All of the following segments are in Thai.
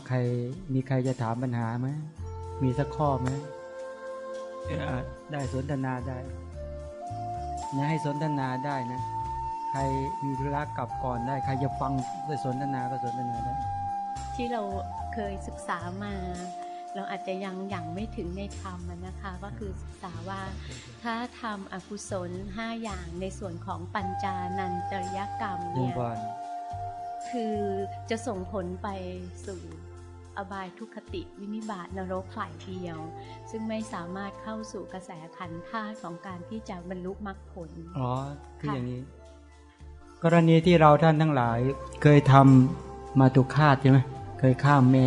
เอาใครมีใครจะถามปัญหาไหมมีสักข้อไหมได้สนทนาได้นะให้สนทนาได้นะ ใครมีธุระกลับก่อนได้ ใครจะฟังได้สนทนาก็สนทนาได้ ที่เราเคยศึกษามา เราอาจจะยังยังไม่ถึงในธรรมนะคะ ก็คือศึกษาว่าถ้าทำอกุศลห้าอย่างในส่วนของปัญจานันตริยกรรมเนี่ยคือจะส่งผลไปสู่ อบายทุคติวินิบาตนรกฝ่ายเดียว ซึ่งไม่สามารถเข้าสู่กระแสขันธ์ธาตุของการที่จะบรรลุมรรคผลอ๋อคืออย่างนี้ กรณีที่เราท่านทั้งหลาย เคยทำมาตุคาตใช่ไหมเคยฆ่าแม่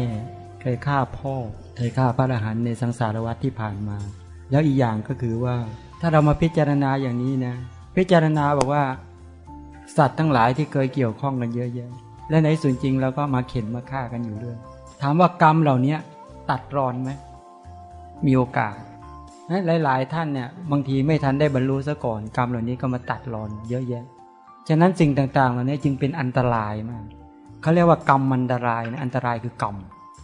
เคยฆ่าพ่อ เคยฆ่าพระอรหันต์ในสังสารวัฏที่ผ่านมา แล้วอีกอย่างก็คือว่า ถ้าเรามาพิจารณาอย่างนี้นะ พิจารณาบอกว่า สัตว์ทั้งหลายที่เคยเกี่ยวข้องกันเยอะแยะและในส่วนจริงเราก็มาเข็นมาฆ่ากันอยู่เรื่อย ถามว่ากรรมเหล่านี้ตัดรอนไหมมีโอกาสหลาย ๆ ท่านเนี่ยบางทีไม่ทันได้บรรลุซะก่อน กรรมเหล่านี้ก็มาตัดรอนเยอะแยะ ฉะนั้นสิ่งต่าง ๆ เหล่านี้จึงเป็นอันตรายมากเขาเรียกว่ากรรมอันตรายนะอันตรายคือกรรม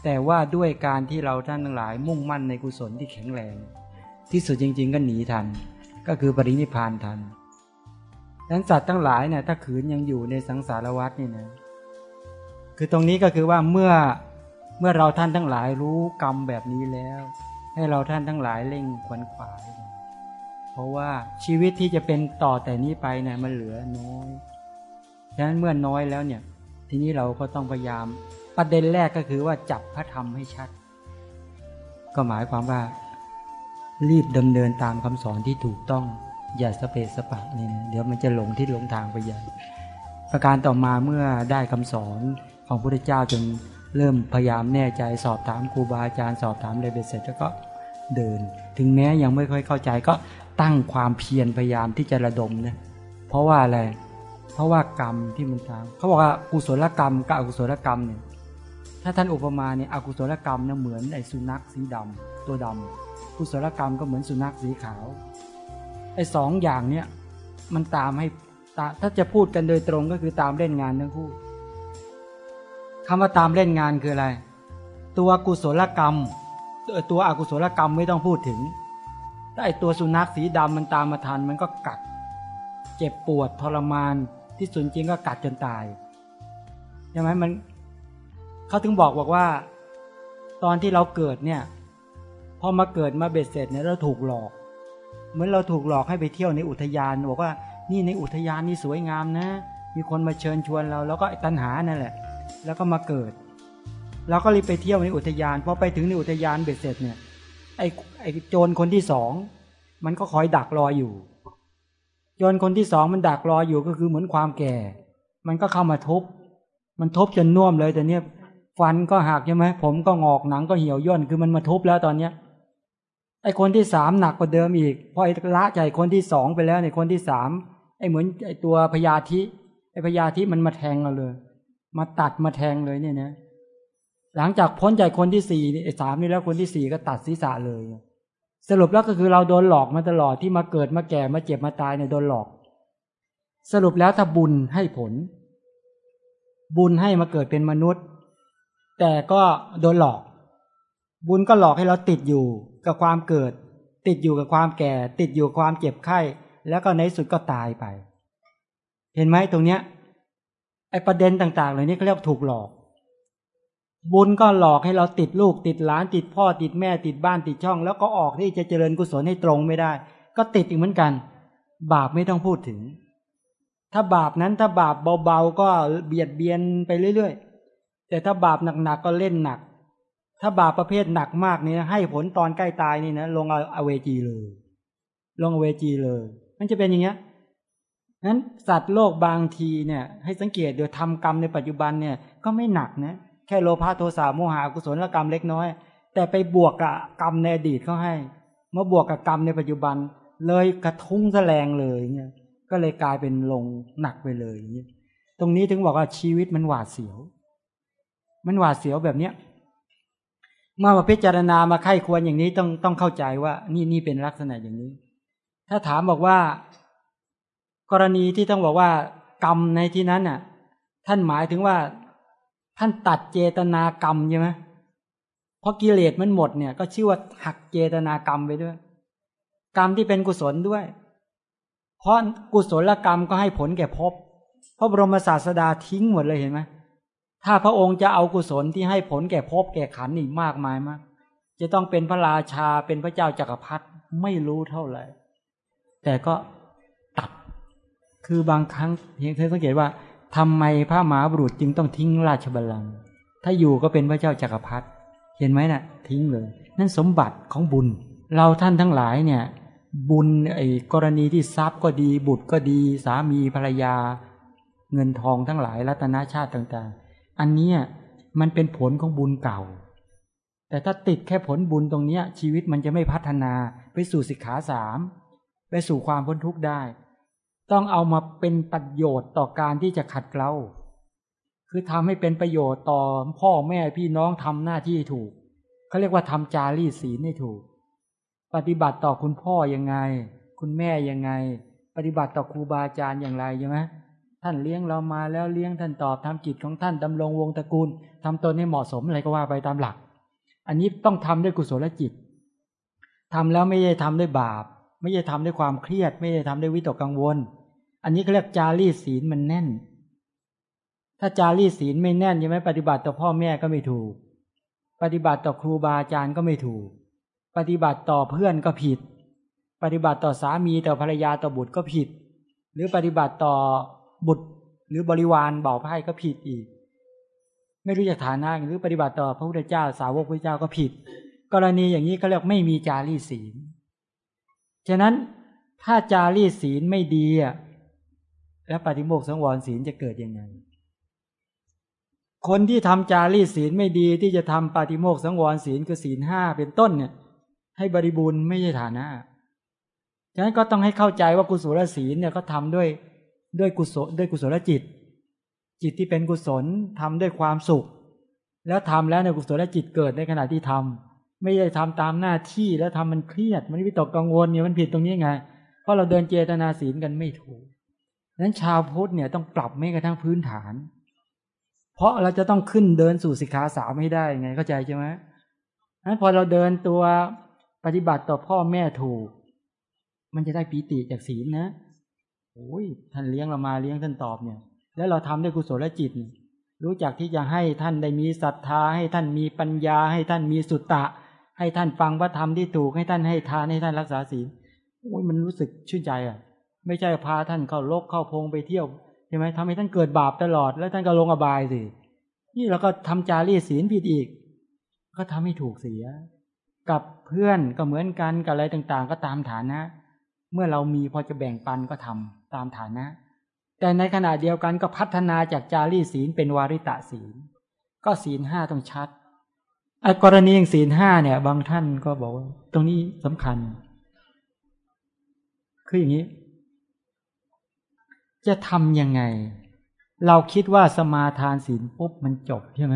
แต่ว่าด้วยการที่เราท่านทั้งหลาย มุ่งมั่นในกุศลที่แข็งแรง ที่สุดจริง ๆ ก็หนีทัน ก็คือปรินิพานทันดังนั้นสัตว์ทั้งหลายเนี่ยถ้าขืนยังอยู่ในสังสารวัฏนี่นะคือตรงนี้ก็คือว่าเมื่อ เมื่อเราท่านทั้งหลายรู้กรรมแบบนี้แล้ว ให้เราท่านทั้งหลายเร่งขวนขวาย เพราะว่าชีวิตที่จะเป็นต่อแต่นี้ไปเนี่ยมันเหลือน้อยฉะนั้นเมื่อน้อยแล้วเนี่ย ทีนี้เราก็ต้องพยายามประเด็นแรกก็คือว่าจับพระธรรมให้ชัด ก็หมายความว่า รีบดำเนินตามคำสอนที่ถูกต้องอย่าสเปสปะนี่นะเดี๋ยวมันจะหลงที่หลงทางไปใหญ่ประการต่อมาเมื่อได้คำสอนของพระพุทธเจ้าจน เริ่มพยายามแน่ใจสอบถามครูบาอาจารย์สอบถามเลยเบ็ดเสร็จแล้วก็เดิน ถึงแม้ยังไม่ค่อยเข้าใจก็ตั้งความเพียรพยายามที่จะระดมนะเพราะว่าอะไรเพราะว่ากรรมที่มันทำเขาบอกว่ากุศลกรรมกับอกุศลกรรมเนี่ยถ้าท่านอุปมาเนี่ยอกุศลกรรมเนี่ยเหมือนไอ้สุนัขสีดำตัวดำกุศลกรรมก็เหมือนสุนัขสีขาวไอ้สองอย่างเนี่ยมันตามให้ถ้าจะพูดกันโดยตรงก็คือตามเล่นงานทั้งคู่ คำว่าตามเล่นงานคืออะไร ตัวกุศลกรรม ตัวอกุศลกรรมไม่ต้องพูดถึงถ้าไอตัวสุนัขสีดำมันตามมาทันมันก็กัด เจ็บปวดทรมาน ที่สุดจริงก็กัดจนตายใช่ไหมมันเขาถึงบอกบอกว่า ตอนที่เราเกิดเนี่ย พอมาเกิดมาเบ็ดเสร็จเนี่ยเราถูกหลอก เหมือนเราถูกหลอกให้ไปเที่ยวในอุทยานบอกว่านี่ในอุทยานนี่สวยงามนะ มีคนมาเชิญชวนเรา แล้วก็ตัณหานั่นแหละ แล้วก็มาเกิด แล้วก็รีบไปเที่ยวในอุทยานพอไปถึงในอุทยานเบ็ดเสร็จเนี่ยไอ้ไอ้โจรคนที่สองมันก็คอยดักรออยู่ โจรคนที่สองมันดักรออยู่ก็คือเหมือนความแก่ มันก็เข้ามาทุบมันทุบจนน่วมเลยแต่เนี้ยฟันก็หักใช่ไหมผมก็งอกหนังก็เหี่ยวย่นคือมันมาทุบแล้วตอนเนี้ยไอ้คนที่สามหนักกว่าเดิมอีกพอไอ้ละใจคนที่สองไปแล้วในคนที่สามไอ้เหมือนไอ้ตัวพยาธิไอ้พยาธิมันมาแทงเราเลย มาตัดมาแทงเลยเนี่ยนะหลังจากพ้นจากคนที่สี่สามนี่แล้วคนที่สี่ก็ตัดศีรษะเลย สรุปแล้วก็คือเราโดนหลอกมาตลอดที่มาเกิดมาแก่มาเจ็บมาตายเนี่ยโดนหลอก สรุปแล้วถ้าบุญให้ผล บุญให้มาเกิดเป็นมนุษย์ แต่ก็โดนหลอก บุญก็หลอกให้เราติดอยู่กับความเกิด ติดอยู่กับความแก่ ติดอยู่ความเจ็บไข้ แล้วก็ในสุดก็ตายไป เห็นไหมตรงเนี้ย ไอประเด็นต่างๆเหล่านี้เขาเรียกถูกหลอก บุญก็หลอกให้เราติดลูก ติดหลานติดพ่อติดแม่ติดบ้านติดช่อง แล้วก็ออกที่จะเจริญกุศลให้ตรงไม่ได้ ก็ติดอีกเหมือนกัน บาปไม่ต้องพูดถึง ถ้าบาปนั้นถ้าบาปเบาๆก็เบียดเบียนไปเรื่อยๆ แต่ถ้าบาปหนักๆก็เล่นหนัก ถ้าบาปประเภทหนักมากนี่ให้ผลตอนใกล้ตายนี่นะลงเอาเวจีเลย ลงอเวจีเลย มันจะเป็นอย่างเงี้ย นั้นสัตว์โลกบางทีเนี่ยให้สังเกตโดยทำกรรมในปัจจุบันเนี่ยก็ไม่หนักนะแค่โลภะโทสะโมหะกุศลกรรมเล็กน้อย แต่ไปบวกกับกรรมในอดีตเขาให้มาบวกกับกรรมในปัจจุบัน เลยกระทุ้งแสลงเลยเนี่ยก็เลยกลายเป็นลงหนักไปเลยเนี่ยตรงนี้ถึงบอกว่าชีวิตมันหวาดเสียว มันหวาดเสียวแบบเนี้ยเมื่อมาพิจารณามาไข้ควรอย่างนี้ต้องต้องเข้าใจว่า นี่นี่เป็นลักษณะอย่างนี้ ถ้าถามบอกว่า กรณีที่ต้องบอกว่า กรรมในที่นั้นน่ะ ท่านหมายถึงว่า ท่านตัดเจตนากรรมใช่ไหมเพราะกิเลสมันหมดเนี่ย ก็ชื่อว่าหักเจตนากรรมไปด้วย กรรมที่เป็นกุศลด้วย เพราะกุศลกรรมก็ให้ผลแก่ภพพระบรมศาสดาทิ้งหมดเลยเห็นไหมถ้าพระองค์จะเอากุศลที่ให้ผลแก่ภพแก่ขันอีกมากมายมาก จะต้องเป็นพระราชาเป็นพระเจ้าจากักรพรรดิไม่รู้เท่าไหร่ แต่ก็ คือบางครั้งเพียงเธอสังเกตว่าทำไมพระมหาบุรุษจึงต้องทิ้งราชบัลลังก์ถ้าอยู่ก็เป็นพระเจ้าจักรพรรดิเห็นไหมนะ่ะ ทิ้งเลย นั่นสมบัติของบุญ เราท่านทั้งหลายเนี่ย บุญไอ้กรณีที่ทรัพย์ก็ดี บุตรก็ดี สามีภรรยา เงินทองทั้งหลายรัตนาชาติต่างๆ อันนี้มันเป็นผลของบุญเก่า แต่ถ้าติดแค่ผลบุญตรงนี้ชีวิตมันจะไม่พัฒนาไปสู่สิกขาสามไปสู่ความพ้นทุกข์ได้ ต้องเอามาเป็นประโยชน์ต่อการที่จะขัดเกลาคือทำให้เป็นประโยชน์ต่อพ่อแม่พี่น้องทำหน้าที่ถูกเขาเรียกว่าทำจารีศีลให้ถูก ปฏิบัติต่อคุณพ่อยังไง คุณแม่ยังไง ปฏิบัติต่อครูบาอาจารย์อย่างไรใช่ไหมท่านเลี้ยงเรามาแล้วเลี้ยงท่านตอบทำกิจของท่านดำรงวงตระกูลทำตนให้เหมาะสมอะไรก็ว่าไปตามหลัก อันนี้ต้องทำด้วยกุศลจิตทำแล้วไม่ใช่ทำด้วยบาป ไม่ใช่ทำด้วยความเครียด ไม่ใช่ทำด้วยวิตกกังวล อันนี้เขาเรียกจารีศีลมันแน่น ถ้าจารีศีลไม่แน่นใช่ไหมปฏิบัติต่อพ่อแม่ก็ไม่ถูก ปฏิบัติต่อครูบาอาจารย์ก็ไม่ถูก ปฏิบัติต่อเพื่อนก็ผิด ปฏิบัติต่อสามีต่อภรรยาต่อบุตรก็ผิด หรือปฏิบัติต่อบุตร หรือบริวารเบาไพ่ก็ผิดอีก ไม่รู้จะฐานะหรือปฏิบัติต่อพระพุทธเจ้าสาวกพระเจ้าก็ผิด กรณีอย่างนี้ก็เรียกไม่มีจารีศีลฉะนั้นถ้าจารีศีลไม่ดีอะ แล้วปฏิโมกสังวรศีลจะเกิดยังไง คนที่ทำจารีศีลไม่ดีที่จะทำปฏิโมกสังวรศีลคือศีลห้าเป็นต้นเนี่ย ให้บริบูรณ์ไม่ใช่ฐานะฉะนั้นก็ต้องให้เข้าใจว่ากุศลศีลเนี่ยก็ทำด้วยด้วยกุศลด้วยกุศลจิต จิตที่เป็นกุศลทำด้วยความสุข แล้วทำแล้วในกุศลจิตเกิดในขณะที่ทำไม่ได้ทำตามหน้าที่แล้วทำมันเครียด มันวิตกกังวลเนี่ยมันผิดตรงนี้ไง เพราะเราเดินเจตนาศีลกันไม่ถูก นั้นชาวพุทธเนี่ยต้องปรับไม่กระทั่งพื้นฐาน เพราะเราจะต้องขึ้นเดินสู่สิกขาสามให้ได้ไงเข้าใจใช่ไหมนั้นพอเราเดินตัวปฏิบัติต่อพ่อแม่ถูก มันจะได้ปีติจากศีลนะโอ้ยท่านเลี้ยงเรามาเลี้ยงท่านตอบเนี่ย แล้วเราทำด้วยกุศลจิต รู้จักที่จะให้ท่านได้มีศรัทธา ให้ท่านมีปัญญา ให้ท่านมีสุตตะ ให้ท่านฟังพระธรรมที่ถูก ให้ท่านให้ทานให้ท่านรักษาศีลโอ้ยมันรู้สึกชื่นใจอะ ไม่ใช่พาท่านเข้าลกเข้าพงไปเที่ยวใช่ไหมทำให้ท่านเกิดบาปตลอด แล้วท่านก็ลงอบายสิ นี่เราก็ทำจารีศีลผิดอีก ก็ทำให้ถูกเสีย กับเพื่อนก็เหมือนกันกับอะไรต่างๆ ก็ตามฐานะ เมื่อเรามีพอจะแบ่งปันก็ทำตามฐานะ แต่ในขณะเดียวกันก็พัฒนาจากจารีศีลเป็นวาริตะศีล ก็ศีลห้าต้องชัดกรณีอย่างศีลห้าเนี่ย บางท่านก็บอกว่า ตรงนี้สำคัญ คืออย่างนี้ จะทำยังไง เราคิดว่าสมาทานศีลปุ๊บมันจบใช่ไหม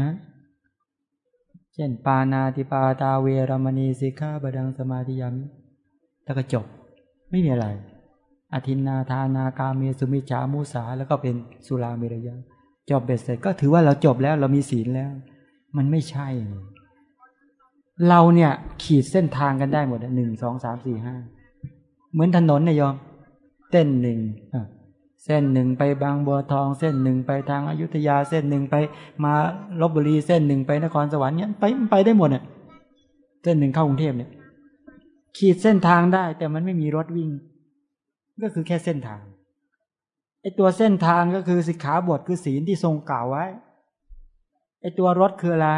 เช่น ปานาติปาตาเวรมณีสิกขาบดังสมาธิยามแล้วก็จบ ไม่มีอะไรอธินนาทานากาเมสุมิจามุสา แล้วก็เป็นสุราเมรยะจบเบ็ดเสร็จก็ถือว่าเราจบแล้วเรามีศีลแล้ว มันไม่ใช่ เราเนี่ยขีดเส้นทางกันได้หมดหนึ่งสองสามสี่ห้าเหมือนถนนนายยอม เต้นหนึ่ง เส้นหนึ่งไปบางบัวทอง เส้นหนึ่งไปทางอายุทยาเส้นหนึ่งไปมาลบบุรีเส้นหนึ่งไปนครสวรรค์เนี้ยไปไปได้หมดเนี่ยเส้นหนึ่งเข้ากรุงเทพเนี่ย ขีดเส้นทางได้ แต่มันไม่มีรถวิ่ง ก็คือแค่เส้นทางไอตัวเส้นทางก็คือสิกขาบทคือศีลที่ทรงกล่าวไว้ไอตัวรถคืออะไร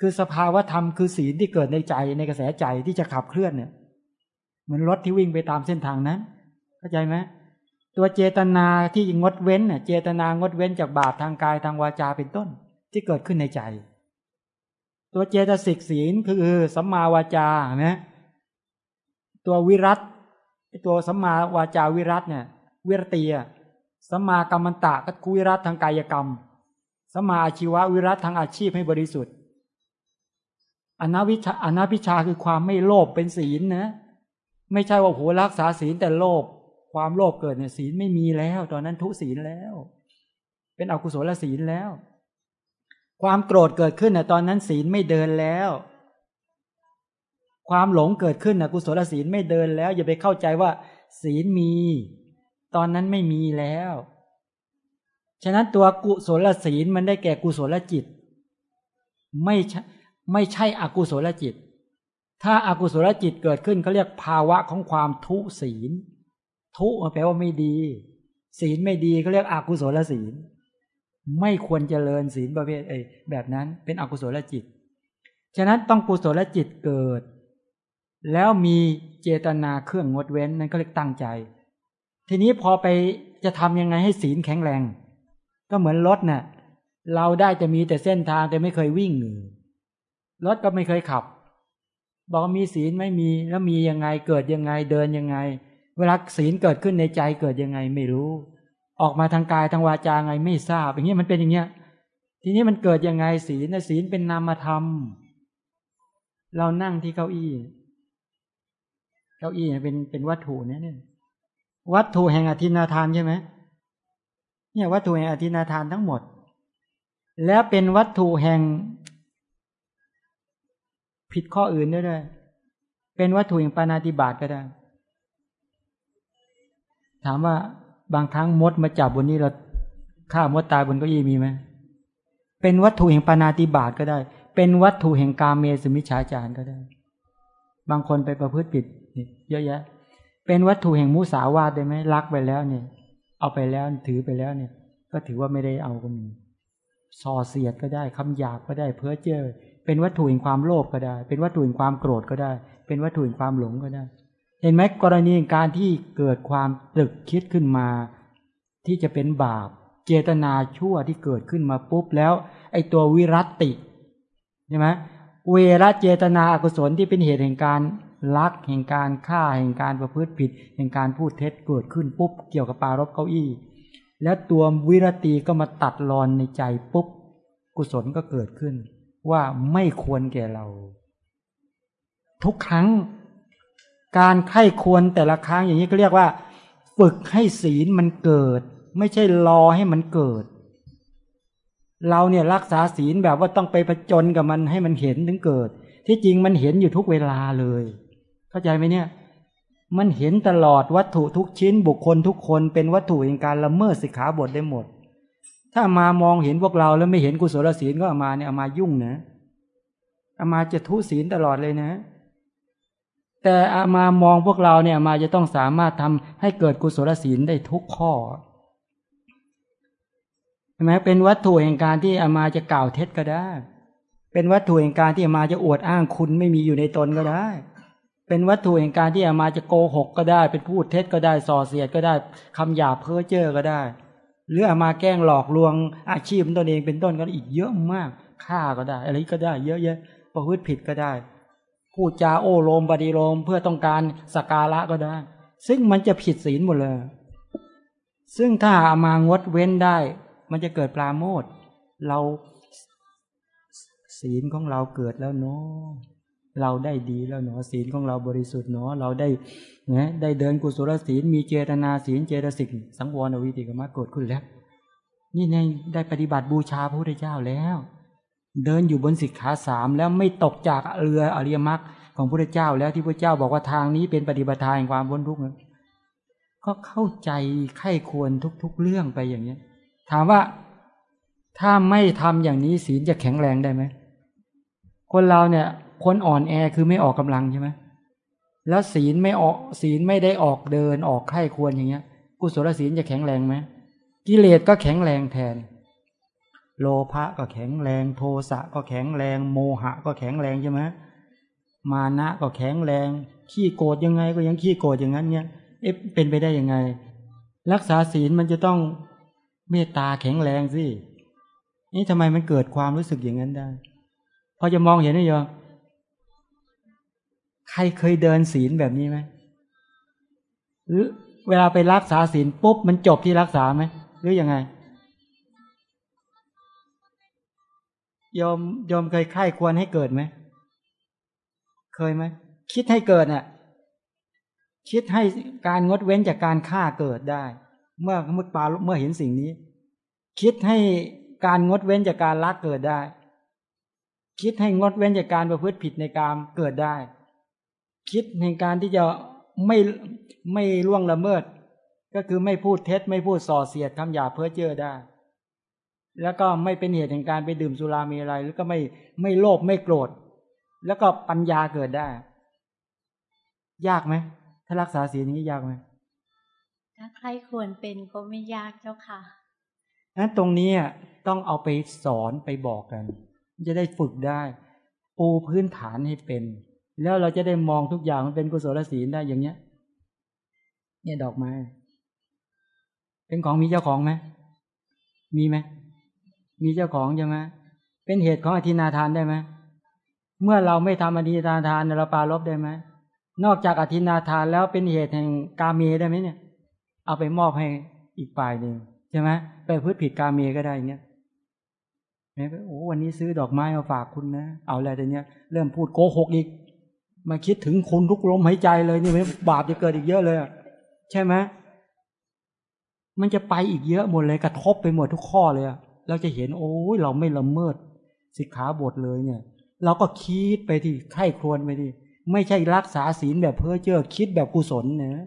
คือสภาวธรรมคือศีลที่เกิดในใจในกระแสใจที่จะขับเคลื่อนเนี่ย เหมือนรถที่วิ่งไปตามเส้นทางนั้น เข้าใจไหม ตัวเจตนาที่งดเว้นเน่ยเจตนางดเว้นจากบาปทางกายทางวาจาเป็นต้น ที่เกิดขึ้นในใจ ตัวเจตสิกศีลคือสัมมาวาจาไหมตัววิรัตตัวสัมมาวาจาวิรัตเนี่ยวิรตีสัมมากรรมตะก็กุวิรัตทางกายกรรมสัมมาอาชีววิรัตทางอาชีพให้บริสุทธิ์อนาวิชาอนาพิชาคือความไม่โลภเป็นศีลนะ ไม่ใช่ว่าโหรักษาศีลแต่โลภ ความโลภเกิดเนี่ยศีลไม่มีแล้ว ตอนนั้นทุศีลแล้ว เป็นอกุศลศีลแล้ว ความโกรธเกิดขึ้นน่ะตอนนั้นศีลไม่เดินแล้ว ความหลงเกิดขึ้นน่ะกุศลศีลไม่เดินแล้ว อย่าไปเข้าใจว่า ศีลมี ตอนนั้นไม่มีแล้ว ฉะนั้นตัวกุศลศีลมันได้แก่กุศลจิต ไม่ใช่ไม่ใช่อกุศลจิต ถ้าอากุศลจิตเกิดขึ้นเขาเรียกภาวะของความทุศีล ทุแปลว่าไม่ดี ศีลไม่ดีเขาเรียกอกุศลศีล ไม่ควรเจริญศีลประเภทเอแบบนั้นเป็นอกุศลจิต ฉะนั้นต้องกุศลจิตเกิด แล้วมีเจตนาเครื่องงดเว้นนั่นก็เรียกตั้งใจ ทีนี้พอไปจะทำยังไงให้ศีลแข็งแรง ก็เหมือนรถนะ่ะเราได้จะมีแต่เส้นทางแต่ไม่เคยวิ่งรถก็ไม่เคยขับ บอกมีศีลไม่มีแล้วมียังไงเกิดยังไงเดินยังไง เวลาศีลเกิดขึ้นในใจเกิดยังไงไม่รู้ ออกมาทางกายทางวาจาไงไม่ทราบ อย่างนี้มันเป็นอย่างเงี้ย ทีนี้มันเกิดยังไงศีลศีลเป็นนามธรรม เรานั่งที่เก้าอี้ เก้าอี้เป็นเป็นวัตถุเนี่ยเนี่ยวัตถุแห่งอธินาทานใช่ไหมเนี่ยวัตถุแห่งอธินาทานทั้งหมด แล้วเป็นวัตถุแห่ง ผิดข้ออื่นด้ด้วยเป็นวัตถุอย่งปานาติบาตก็ได้ ถามว่าบางครั้งมดมาจับบนนี้เราฆ่ามดตายบนเก้าอี้มีไหมเป็นวัตถุแห่งปานาติบาตก็ได้ เป็นวัตถุแห่งกาเมสุมิชฌาจารก็ได้ บางคนไปประพฤติผิดเยอะแยะ เป็นวัตถุแห่งมุสาวาทได้ไหมรักไปแล้วเนี่ย เอาไปแล้วถือไปแล้วเนี่ย ก็ถือว่าไม่ได้เอาก็มีส่อเสียดก็ได้คำหยาบก็ได้ เพ้อเจ้อเป็นวัตถุแห่งความโลภก็ได้ เป็นวัตถุแห่งความโกรธก็ได้ เป็นวัตถุแห่งความหลงก็ได้ เห็นไหมกรณีการที่เกิดความตึกคิดขึ้นมา ที่จะเป็นบาป เจตนาชั่วที่เกิดขึ้นมาปุ๊บแล้ว ไอตัววิรัติใช่ไหมเวรเจตนาอกุศลที่เป็นเหตุแห่งการลักแห่งการฆ่าแห่งการประพฤติผิด แห่งการพูดเท็จเกิดขึ้นปุ๊บ เกี่ยวกับปารบเก้าอี้ แล้วตัววิรติก็มาตัดรอนในใจปุ๊บ กุศลก็เกิดขึ้น ว่าไม่ควรแก่เรา ทุกครั้ง การไข้ควรแต่ละครั้งอย่างนี้ก็เรียกว่า ฝึกให้ศีลมันเกิด ไม่ใช่รอให้มันเกิด เราเนี่ยรักษาศีลแบบว่าต้องไปผจญกับมันให้มันเห็นถึงเกิด ที่จริงมันเห็นอยู่ทุกเวลาเลย เข้าใจไหมเนี่ย มันเห็นตลอดวัตถุทุกชิ้นบุคคลทุกคนเป็นวัตถุในการละเมิดสิกขาบทได้หมด ถ้ามามองเห็นพวกเราแล้วไม่เห็นกุศลศีลก็อามาเนี่ยอามายุ่งนะอามาจะทุศีลตลอดเลยนะ แต่อามามองพวกเราเนี่ยมาจะต้องสามารถทำให้เกิดกุศลศีลได้ทุกข้อใช่ไหมเป็นวัตถุแห่งการที่อามาจะกล่าวเท็จก็ได้ เป็นวัตถุแห่งการที่อามาจะอวดอ้างคุณไม่มีอยู่ในตนก็ได้ เป็นวัตถุแห่งการที่อามาจะโกหกก็ได้ เป็นพูดเท็จก็ได้ส่อเสียดก็ได้คำหยาเพ้อเจ้อก็ได้ หรืออามาแกล้งหลอกลวงอาชีพตนเองเป็นต้นก็อีกเยอะมากฆ่าก็ได้ อะไรก็ได้ เยอะแยะประพฤติผิดก็ได้ พูดจาโอ้โลมบดีโลมเพื่อต้องการสการะก็ได้ ซึ่งมันจะผิดศีลหมดเลย ซึ่งถ้าอามางดเว้นได้ มันจะเกิดปราโมทเราศีลของเราเกิดแล้วเนาะเราได้ดีแล้วเนาะศีลของเราบริสุทธิ์เนาะเราได้นะได้เดินกุศลศีลมีเจตนาศีลเจตสิกสังวรอวิติกรรมเกิดขึ้นแล้ว นี่ในได้ปฏิบัติบูชาพระพุทธเจ้าแล้ว เดินอยู่บนสิกขาสามแล้วไม่ตกจากเรืออริยมรรคของพระเจ้าแล้วที่พระเจ้าบอกว่าทางนี้เป็นปฏิบัติทางความพ้นทุกข์ก็เข้าใจไข้ควรทุก ๆ เรื่องไปอย่างนี้ถามว่าถ้าไม่ทำอย่างนี้ศีลจะแข็งแรงได้ไหมคนเราเนี่ยคนอ่อนแอคือไม่ออกกำลังใช่ไหมแล้วศีลไม่ออกศีลไม่ได้ออกเดินออกไข้ควรอย่างเงี้ย กุศลศีลจะแข็งแรงไหมกิเลสก็แข็งแรงแทน โลภะก็แข็งแรง โทสะก็แข็งแรง โมหะก็แข็งแรงใช่ไหมมานะก็แข็งแรง ขี้โกรธยังไงก็ยังขี้โกรธอย่างนั้นเนี่ยเอ๊ะเป็นไปได้ยังไง รักษาศีลมันจะต้องเมตตาแข็งแรงสินี่ทำไมมันเกิดความรู้สึกอย่างนั้นได้ พอจะมองเห็นไหมโยมใครเคยเดินศีลแบบนี้ไหมหรือเวลาไปรักษาศีลปุ๊บมันจบที่รักษาไหมหรืออยังไง ยอมยอมเคยไข้ควรให้เกิดไหม เคยไหม คิดให้เกิดน่ะ คิดให้การงดเว้นจากการฆ่าเกิดได้ เมื่อมุดปาเมื่อเห็นสิ่งนี้ คิดให้การงดเว้นจากการลักเกิดได้ คิดให้งดเว้นจากการประพฤติผิดในกามเกิดได้ คิดในการที่จะไม่ไม่ล่วงละเมิด ก็คือไม่พูดเท็จไม่พูดส่อเสียดคำหยาเพ้อเจ้อได้ แล้วก็ไม่เป็นเหตุแห่งการไปดื่มสุรามีอะไร แล้วก็ไม่ไม่โลภไม่โกรธ แล้วก็ปัญญาเกิดได้ ยากไหมถ้ารักษาศีลนี้ยากไหมถ้าใครควรเป็นก็ไม่ยากเจ้าค่ะนั้นตรงนี้ต้องเอาไปสอนไปบอกกัน จะได้ฝึกได้ ปูพื้นฐานให้เป็น แล้วเราจะได้มองทุกอย่างมันเป็นกุศลศีลได้อย่างเนี้ย เนี่ยดอกไม้เป็นของมีเจ้าของไหมมีไหม มีเจ้าของใช่ไหมเป็นเหตุของอธินาทานได้ไหมเมื่อเราไม่ทำอธินาทานเราปาลบได้ไหมนอกจากอธินาทานแล้วเป็นเหตุแห่งกาเมได้ไหมเนี่ย เอาไปมอบให้อีกฝ่ายหนึ่งใช่ไหมไปพืชผิดกาเมก็ได้เงี้ยแม้โอ้วันนี้ซื้อดอกไม้มาฝากคุณนะ เอาอะไรแต่เนี้ยเริ่มพูดโกหกอีก มาคิดถึงคุณทุกลมหายใจเลยนี่บาปจะเกิดอีกเยอะเลยใช่ไหมมันจะไปอีกเยอะหมดเลยกระทบไปหมดทุกข้อเลย เราจะเห็นโอ้ยเราไม่ละเมิดสิกขาบทเลยเนี่ย เราก็คิดไปที่ไข้ครวนไปที่ไม่ใช่รักษาศีลแบบเพ้อเจ้อคิดแบบกุศลนะ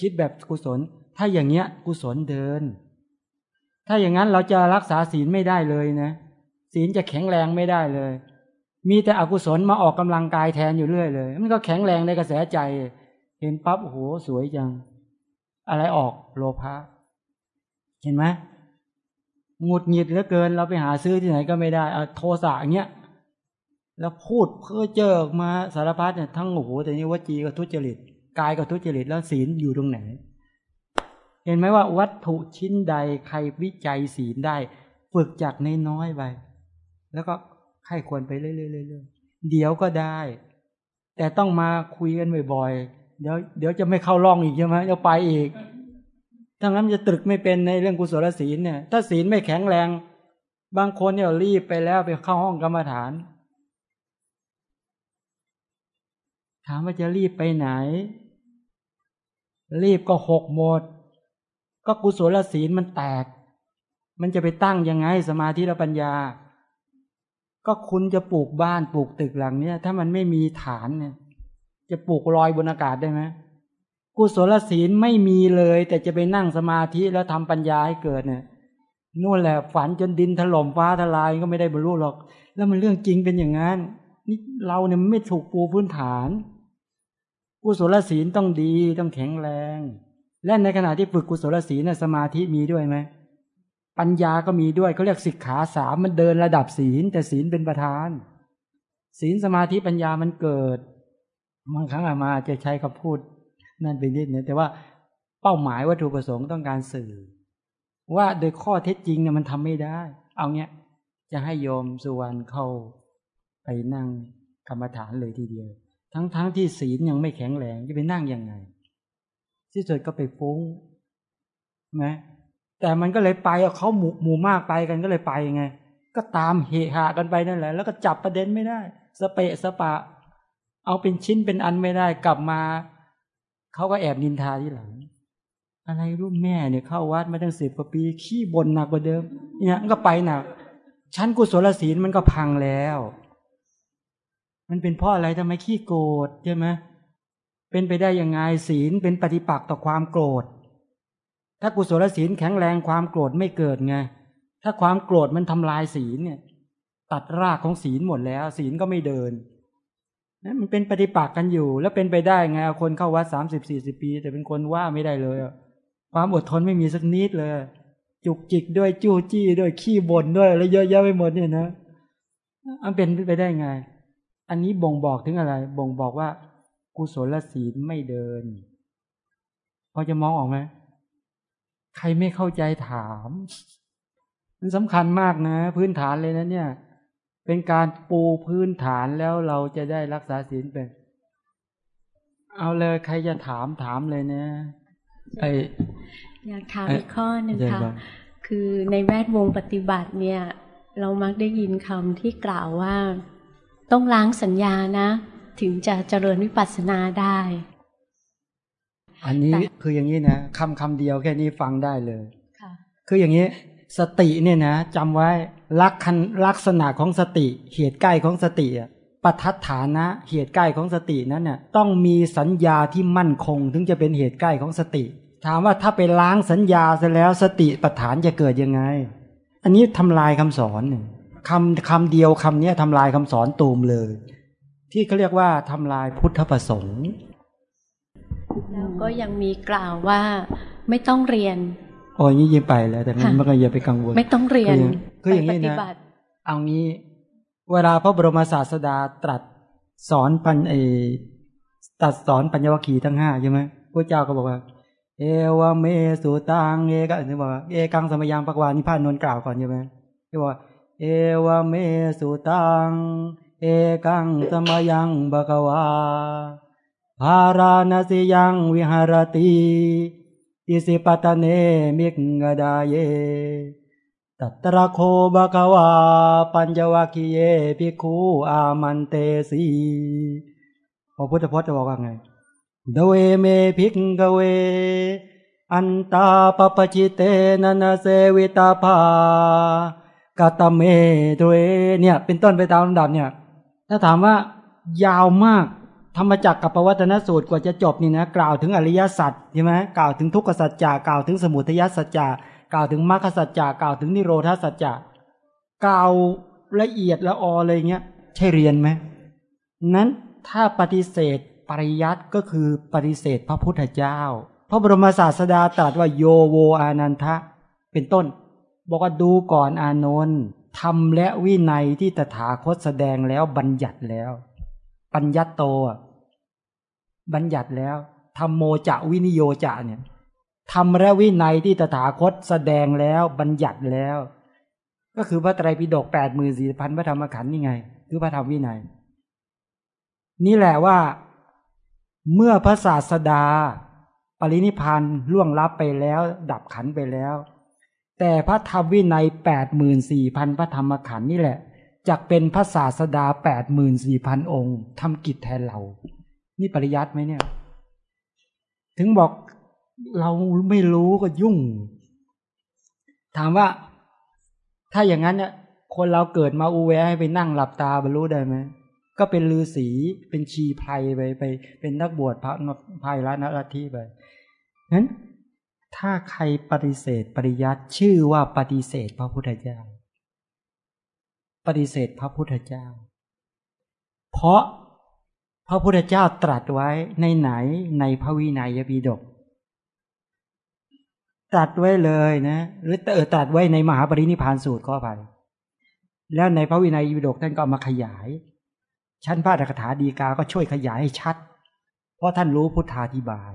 คิดแบบกุศล ถ้าอย่างเงี้ยกุศลเดิน ถ้าอย่างนั้นเราจะรักษาศีลไม่ได้เลยนะศีลจะแข็งแรงไม่ได้เลย มีแต่อกุศลมาออกกำลังกายแทนอยู่เรื่อยเลย มันก็แข็งแรงในกระแสใจ เห็นปั๊บโอ้โหสวยจัง อะไรออกโลภะเห็นไหม หงุดหงิดเหลือเกิน เราไปหาซื้อที่ไหนก็ไม่ได้เอาโทสะอย่างเงี้ยแล้วพูดเพ้อเจ้อออกมาสารพัดเนี่ยทั้งโอ้โหแต่นี้วจีก็ทุจริตกายก็ทุจริตแล้วศีลอยู่ตรงไหน เห็นไหมว่าวัตถุชิ้นใดใครวิจัยศีลได้ ฝึกจากนน้อยไปแล้วก็ใครควรไปเรื่อยๆเดี๋ยวก็ได้ แต่ต้องมาคุยกันบ่อยๆเดี๋ยวเดี๋ยวจะไม่เข้าร่องอีกใช่ไหมจะไปอีก ถ้างั้นจะตรึกไม่เป็นในเรื่องกุศลศีลเนี่ย ถ้าศีลไม่แข็งแรง บางคนเนี่ยรีบไปแล้วไปเข้าห้องกรรมฐาน ถามว่าจะรีบไปไหน รีบก็หกหมด ก็กุศลศีลมันแตก มันจะไปตั้งยังไงสมาธิและปัญญา ก็คุณจะปลูกบ้านปลูกตึกหลังเนี้ยถ้ามันไม่มีฐานเนี่ย จะปลูกลอยบนอากาศได้ไหม กุศลศีลไม่มีเลย แต่จะไปนั่งสมาธิแล้วทำปัญญาให้เกิดเนี่ยนู่นแหละฝันจนดินถล่มฟ้าทลายก็ไม่ได้บรรลุหรอก แล้วมันเรื่องจริงเป็นอย่างนั้นนี่เราเนี่ยไม่ถูกปูพื้นฐาน กุศลศีลต้องดีต้องแข็งแรง และในขณะที่ฝึกกุศลศีลน่ะสมาธิมีด้วยไหมปัญญาก็มีด้วยเขาเรียกสิกขาสามมันเดินระดับศีล แต่ศีลเป็นประธาน ศีลสมาธิปัญญามันเกิดบางครั้งอามาจะใช้คำพูด นั่นเป็นนิดเนี่ยแต่ว่าเป้าหมายวัตถุประสงค์ต้องการสื่อ ว่าโดยข้อเท็จจริงเนี่ยมันทำไม่ได้ เอาเนี้ยจะให้โยมสุวรรณเข้าไปนั่งกรรมฐานเลยทีเดียว ทั้งๆทที่ศีลยังไม่แข็งแรงจะไปนั่งยังไง ที่สุดก็ไปฟุ้งนะแต่มันก็เลยไปเขาหมู่หมู่มากไปกันก็เลยไปไง ก็ตามเหหะกันไปนั่นแหละ แล้วก็จับประเด็นไม่ได้ สเปะสปะ เอาเป็นชิ้นเป็นอันไม่ได้กลับมา เขาก็แอบนินทาที่หลัง อะไรรูปแม่เนี่ยเข้าวัดมาตั้งสิบกว่าปี ขี้บ่นหนักกว่าเดิม เนี่ยก็ไปหนักชั้นกุศลศีลมันก็พังแล้ว มันเป็นเพราะอะไรทำไมขี้โกรธใช่ไหมเป็นไปได้ยังไงศีลเป็นปฏิปักษ์ต่อความโกรธ ถ้ากุศลศีลแข็งแรงความโกรธไม่เกิดไงถ้าความโกรธมันทำลายศีลเนี่ย ตัดรากของศีลหมดแล้ว ศีลก็ไม่เดิน นั่นมันเป็นปฏิปักษ์กันอยู่ แล้วเป็นไปได้ไงคนเข้าวัดสามสิบสี่สิบปี แต่เป็นคนว่าไม่ได้เลยความอดทนไม่มีสักนิดเลย จุกจิกด้วยจู้จี้ด้วยขี้บ่นด้วยแล้วเยอะแยะไปหมดเนี่ยนะมันเป็นไปได้ไง อันนี้บ่งบอกถึงอะไร บ่งบอกว่า กุศลศีลไม่เดินพอจะมองออกไหมใครไม่เข้าใจถาม มันสำคัญมากนะ พื้นฐานเลยนะเนี่ย เป็นการปูพื้นฐานแล้วเราจะได้รักษาศีลเป็น เอาเลยใครจะถามถามเลยนะไออยากถามอีกข้อหนึ่งค่ะคือในแวดวงปฏิบัติเนี่ย เรามักได้ยินคำที่กล่าวว่า ต้องล้างสัญญานะ ถึงจะเจริญวิปัสสนาได้ อันนี้คืออย่างนี้นะคำคำเดียวแค่นี้ฟังได้เลยคืออย่างนี้ สติเนี่ยนะจำไว้ลักลักษณะของสติ เหตุใกล้ของสติปัทัฐานะเหตุใกล้ของสตินั้นเนี่ยต้องมีสัญญาที่มั่นคง ถึงจะเป็นเหตุใกล้ของสติ ถามว่าถ้าไปล้างสัญญาซะแล้วสติปัฏฐานจะเกิดยังไง อันนี้ทำลายคำสอนเนี่ยคำคำเดียวคำนี้ทำลายคำสอนตูมเลย ที่เขาเรียกว่าทำลายพุทธประสงค์แล้วก็ยังมีกล่าวว่าไม่ต้องเรียน โอ้ยนี่ยิ้มไปแล้ว แต่มันก็อย่าไปกังวล ไม่ต้องเรียนคืออย่างนี้นะเอางี้ เวลาพระบรมศาสดาตรัสสอนปัญเอตัดสอนปัญญวคีทั้งห้าใช่ไหมพระเจ้าก็บอกว่า เอวเมสุตังเอก็จะบอกเอกังสมยังปะวานิพานนนกล่าวก่อนใช่ไหมที่บอกเอวเมสุตังเอกังสมยังบะกวาภาราณสิยังวิหารติ อิสิปตะเนมิกงดาเย ตัตระโคบะกวา ปัญจวัคคีเยภิกขุอามันเตสีพระพุทธพจน์จะบอกว่าไงดเวเมภิกกเว อันตาปปจิเตนันเสวิตาภากาตเมตเวเนี่ย เป็นต้นไปตามลำดับเนี่ย ถ้าถามว่ายาวมาก ธรรมจักรกับปวัตนสูตรกว่าจะจบนี่นะกล่าวถึงอริยสัจใช่ไหมกล่าวถึงทุกขสัจจากล่าวถึงสมุทัยสัจจากล่าวถึงมรรคสัจจากล่าวถึงนิโรธาสัจจากล่าวละเอียดละออเลยเงี้ยใช่เรียนไหมนั้นถ้าปฏิเสธปริยัติก็คือปฏิเสธพระพุทธเจ้า พระบรมศาสดาตรัสว่าโยโวอานันทะ เป็นต้น บอกว่าดูก่อนอานนท์ทำและวินัยที่ตถาคตแสดงแล้วบัญญัติแล้ว ปัญญโต บัญญัติแล้วทำโมจะวินิโยจะเนี่ยทำและวินัยที่ตถาคตแสดงแล้วบัญญัติแล้ว ก็คือพระไตรปิฎกแปดหมื่นสี่พันพระธรรมขันธ์นี่ไง คือพระธรรมวินัย นี่แหละว่าเมื่อพระศาสดา ปรินิพานล่วงลับไปแล้ว ดับขันไปแล้ว แต่พระธรรมวินัยแปดหมื่นสี่พันพระธรรมขันธ์นี่แหละจะเป็นพระศาสดาแปดหมื่นสี่พันองค์ทำกิจแทนเรา นี่ปริยัติไหมเนี่ย ถึงบอกเราไม่รู้ก็ยุ่ง ถามว่า ถ้าอย่างนั้นเนี่ยคนเราเกิดมาอุแวให้ไปนั่งหลับตาบรรลุได้ไหมก็เป็นลือสีเป็นชีไพรไปไป เป็นนักบวชพระภัยละนัรัทีไปนั้นถ้าใครปฏิเสธปริยัติชื่อว่าปฏิเสธพระพุทธเจ้า ปฏิเสธพระพุทธเจ้า เพราะ พระพุทธเจ้าตรัสไว้ในไหนในพระวินัยปิฎกตรัสไว้เลยนะ หรือเออตรัสไว้ในมหาปรินิพานสูตรก็ไปแล้วในพระวินัยปิฎกท่านก็มาขยาย ชั้นพระอักถาดีกาก็ช่วยขยายให้ชัด เพราะท่านรู้พุทธาธิบาย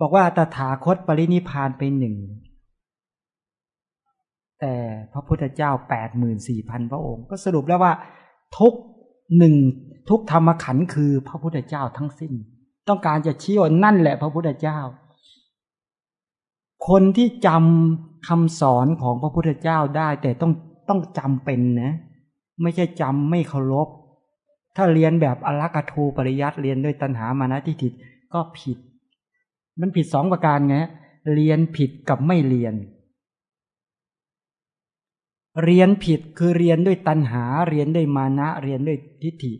บอกว่าตถาคตปรินิพานไปหนึ่งแต่พระพุทธเจ้าแปดหมื่นสี่พันพระองค์ ก็สรุปแล้วว่าทุก หนึ่งทุกธรรมขันคือพระพุทธเจ้าทั้งสิ้น ต้องการจะชี้ว่านั่นแหละพระพุทธเจ้า คนที่จำคำสอนของพระพุทธเจ้าได้ แต่ต้องต้องจำเป็นนะ ไม่ใช่จำไม่เคารพ ถ้าเรียนแบบอลักทูปริยัติเรียนด้วยตัณหามานะทิฏฐิก็ผิด มันผิดสองประการไงเรียนผิดกับไม่เรียน เรียนผิดคือเรียนด้วยตัณหา เรียนด้วยมานะ เรียนด้วยทิฏฐิ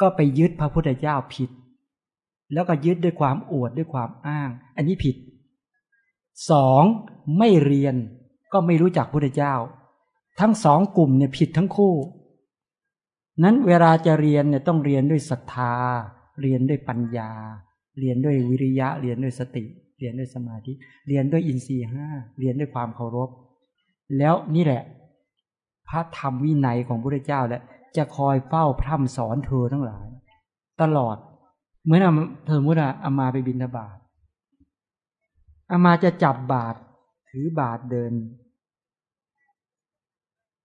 ก็ไปยึดพระพุทธเจ้าผิด แล้วก็ยึดด้วยความอวดด้วยความอ้าง อันนี้ผิดสองไม่เรียนก็ไม่รู้จักพุทธเจ้า ทั้งสองกลุ่มเนี่ยผิดทั้งคู่ นั้นเวลาจะเรียนเนี่ยต้องเรียนด้วยศรัทธา เรียนด้วยปัญญา เรียนด้วยวิริยะ เรียนด้วยสติ เรียนด้วยสมาธิ เรียนด้วยอินทรีย์ห้าเรียนด้วยความเคารพ แล้วนี่แหละ พระธรรมวินัยของพระเจ้าแหละจะคอยเฝ้าพร่ำสอนเธอทั้งหลาย ตลอด เหมือนเธอมุดอามาไปบินทบาทอามาจะจับบาทถือบาทเดิน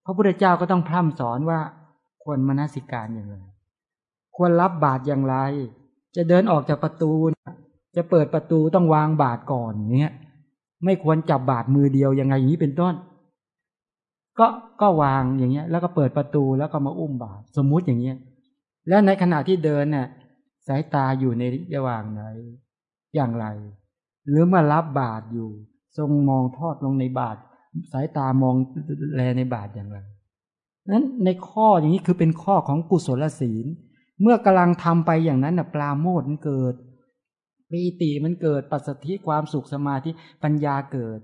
พระพุทธเจ้าก็ต้องพร่ำสอนว่าควรมนสิการอย่างไรควรรับบาทอย่างไร จะเดินออกจากประตู จะเปิดประตูต้องวางบาทก่อนเนี้ยไม่ควรจับบาทมือเดียวยังไงอย่างนี้เป็นต้น ก็ก็วางอย่างเงี้ย แล้วก็เปิดประตูแล้วก็มาอุ้มบาตรสมมุติอย่างเงี้ย แล้วในขณะที่เดินเนี่ยสายตาอยู่ในระหว่างไหน อย่างไร หรือมารับบาตรอยู่ ทรงมองทอดลงในบาตรสายตามองแลในบาทอย่างไรนั้นในข้ออย่างนี้คือเป็นข้อของกุศลศีล เมื่อกำลังทำไปอย่างนั้นนะปลาโมดมันเกิดปีติมันเกิดปัสสธิความสุขสมาธิปัญญาเกิด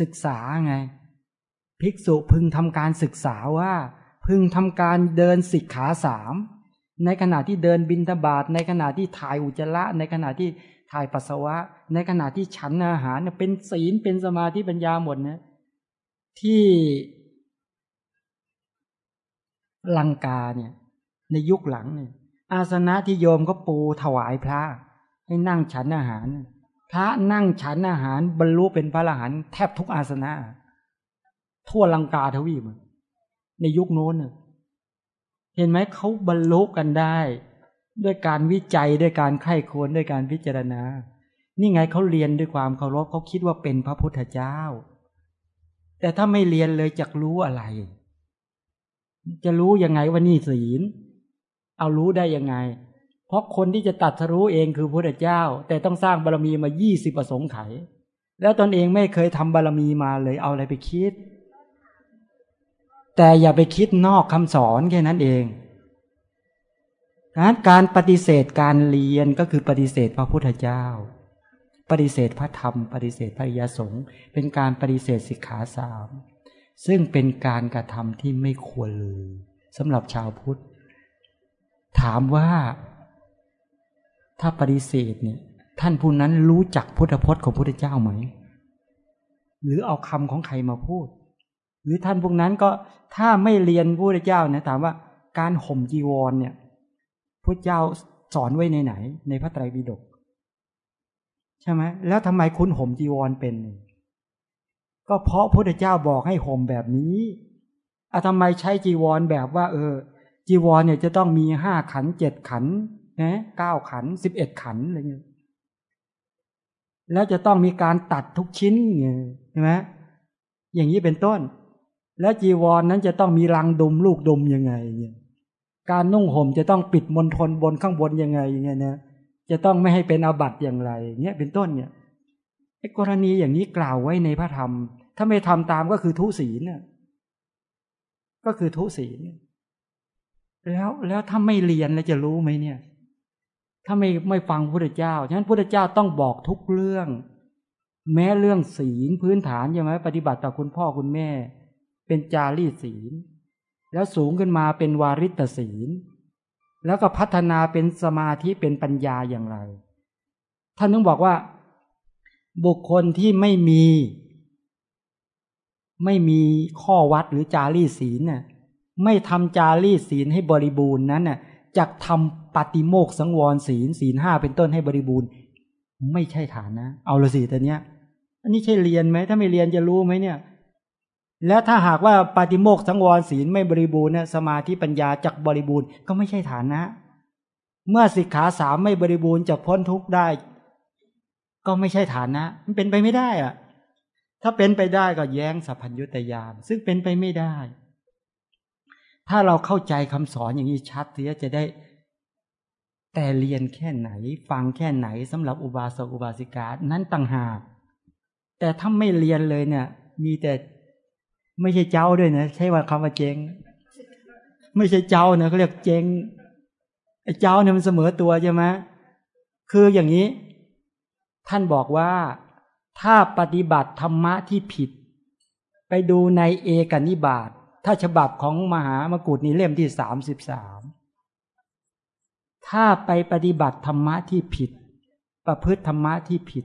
ศึกษาไง ภิกษุพึงทำการศึกษาว่า พึงทำการเดินสิกขาสามในขณะที่เดินบินทบาทในขณะที่ถ่ายอุจจาระในขณะที่ถ่ายปัสสาวะ ในขณะที่ฉันอาหารเป็นศีลเป็นสมาธิปัญญาหมดนะที่ลังกาเนี่ย ในยุคหลังเนี่ย อาสนะที่โยมก็ปูถวายพระ ให้นั่งฉันอาหาร พระนั่งฉันอาหารบรรลุเป็นพระอรหันต์แทบทุกอาสนะ ทั่วลังกาทวีปในยุคโน้นเห็นไหมเขาบรรลุกันได้ ด้วยการวิจัยด้วยการไข้ควรด้วยการพิจารณา นี่ไงเขาเรียนด้วยความเคารพเขาคิดว่าเป็นพระพุทธเจ้า แต่ถ้าไม่เรียนเลยจะรู้อะไร จะรู้ยังไงว่านี่ศีล เอารู้ได้ยังไง เพราะคนที่จะตัดสรู้เองคือพระเจ้า แต่ต้องสร้างบารรมีมายี่สิบประสงค์ไข แล้วตนเองไม่เคยทำบารรมีมาเลยเอาอะไรไปคิด แต่อย่าไปคิดนอกคำสอนแค่นั้นเองนั้นการปฏิเสธการเรียนก็คือปฏิเสธพระพุทธเจ้า ปฏิเสธพระธรรม ปฏิเสธพระยาสงฆ์เป็นการปฏิเสธสิกขาสามซึ่งเป็นการกระทำที่ไม่ควรเลยสำหรับชาวพุทธ ถามว่า ถ้าปฏิเสธเนี่ย ท่านผู้นั้นรู้จักพุทธพจน์ของพุทธเจ้าไหม หรือเอาคำของใครมาพูด หรือท่านพวกนั้นก็ถ้าไม่เรียนพุทธเจ้าเนี่ยถามว่าการห่มจีวรเนี่ยพุทธเจ้าสอนไว้ในไหน ในพระไตรปิฎกใช่ไหมแล้วทำไมคุณห่มจีวรเป็น ก็เพราะพระเจ้าบอกให้ห่มแบบนี้อะทำไมใช้จีวรแบบว่า เออ จีวรเนี่ยจะต้องมีห้าขันเจ็ดขันนะเก้าขันสิบเอ็ดขันอะไรเงี้ยแล้วจะต้องมีการตัดทุกชิ้นเงี้ยใช่ไหมอย่างนี้เป็นต้น แล้วจีวรนั้นจะต้องมีรังดุมลูกดุมยังไงเงี้ยการนุ่งห่มจะต้องปิดมณฑลบนข้างบนยังไงอย่างเงี้ยนะจะต้องไม่ให้เป็นอาบัติอย่างไรเงี้ยเป็นต้นเนี่ยไอ้กรณีอย่างนี้กล่าวไว้ในพระธรรม ถ้าไม่ทำตามก็คือทุศีลเนี่ยก็คือทุศีลแล้วแล้วถ้าไม่เรียนแล้วจะรู้ไหมเนี่ย ถ้าไม่ไม่ฟังพระเจ้าฉะนั้นพระเจ้าต้องบอกทุกเรื่อง แม้เรื่องศีลพื้นฐานใช่ไหมปฏิบัติต่อคุณพ่อคุณแม่ เป็นจารีศีล แล้วสูงขึ้นมาเป็นวาริตศีล แล้วก็พัฒนาเป็นสมาธิเป็นปัญญาอย่างไร ท่านต้องบอกว่า บุคคลที่ไม่มี ไม่มีข้อวัดหรือจารีศีลน่ะไม่ทำจารีศีลให้บริบูรณ์นั้นน่ะจะทำปฏิโมกสังวรศีลศีลห้าเป็นต้นให้บริบูรณ์ ไม่ใช่ฐานนะ เอาละสิแต่เนี้ย อันนี้ใช่เรียนไหม ถ้าไม่เรียนจะรู้ไหมเนี่ย แล้วถ้าหากว่าปฏิโมกสังวรศีลไม่บริบูรณ์เนี่ยสมาธิปัญญาจักบริบูรณ์ก็ไม่ใช่ฐานนะ เมื่อสิกขาสามไม่บริบูรณ์จะพ้นทุกข์ได้ ก็ไม่ใช่ฐานะ มันเป็นไปไม่ได้อะถ้าเป็นไปได้ก็แย้งสัพพัญญุตยานซึ่งเป็นไปไม่ได้ ถ้าเราเข้าใจคำสอนอย่างนี้ชัดเสียจะได้ แต่เรียนแค่ไหน ฟังแค่ไหนสำหรับอุบาสกอุบาสิกานั้นต่างหาก แต่ถ้าไม่เรียนเลยเนี่ย มีแต่ ไม่ใช่เจ้าด้วยนะใช่ว่าคำว่าเจงไม่ใช่เจ้าเนะเขาเรียกเจงไอ้เจ้าเนี่ยมันเสมอตัวใช่ไหมคืออย่างนี้ ท่านบอกว่าถ้าปฏิบัติธรรมะที่ผิด ไปดูในเอกนิบาตถ้าฉบับของมหามกุฏนี่เล่มที่สามสิบสามถ้าไปปฏิบัติธรรมะที่ผิด ประพฤติธรรมะที่ผิด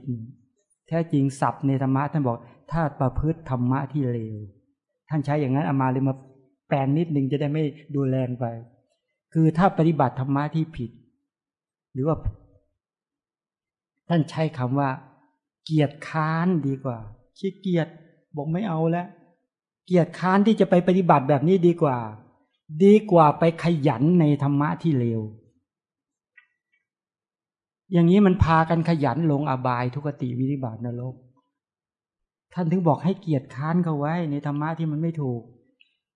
แท้จริงศัพท์ในธรรมะท่านบอก ถ้าประพฤติธรรมะที่เลว ท่านใช้อย่างนั้นเอามาเลยมาแปลนนิดนึงจะได้ไม่ดูแรงไป คือถ้าปฏิบัติธรรมะที่ผิด หรือว่า ท่านใช้คำว่า เกียรติค้านดีกว่าขี้เกียจบอกไม่เอาแล้วเกียรติค้านที่จะไปปฏิบัติแบบนี้ดีกว่า ดีกว่าไปขยันในธรรมะที่เลวอย่างนี้มันพากันขยันลงอบายทุกติวิริบาตนรก ท่านถึงบอกให้เกียรติค้านเขาไว้ในธรรมะที่มันไม่ถูก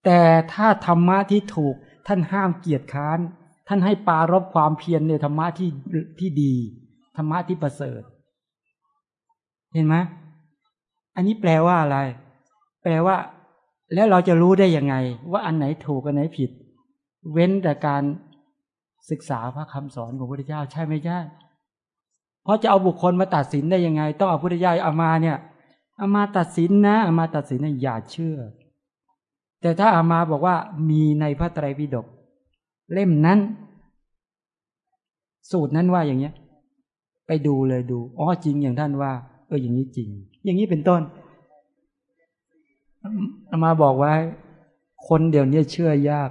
แต่ถ้าธรรมะที่ถูก ท่านห้ามเกียรติค้าน ท่านให้ปารบความเพียรในธรรมะที่ที่ดีธรรมะที่ประเสริฐ เห็นไหมอันนี้แปลว่าอะไร แปลว่า แล้วเราจะรู้ได้ยังไง ว่าอันไหนถูกอันไหนผิด เว้นแต่การศึกษาพระคำสอนของพระพุทธเจ้าใช่ไหมใช่เพราะจะเอาบุคคลมาตัดสินได้ยังไง ต้องเอาพุทธเจ้าเอามาเนี่ย อามาตัดสินนะเอามาตัดสินนะอย่าเชื่อ แต่ถ้าอามาบอกว่ามีในพระไตรปิฎกเล่มนั้น สูตรนั้นว่าอย่างเนี้ย ไปดูเลยดูอ๋อจริงอย่างท่านว่า เอออย่างนี้จริง อย่างนี้เป็นต้นอามาบอกไว้ คนเดี๋ยวนี้เชื่อยาก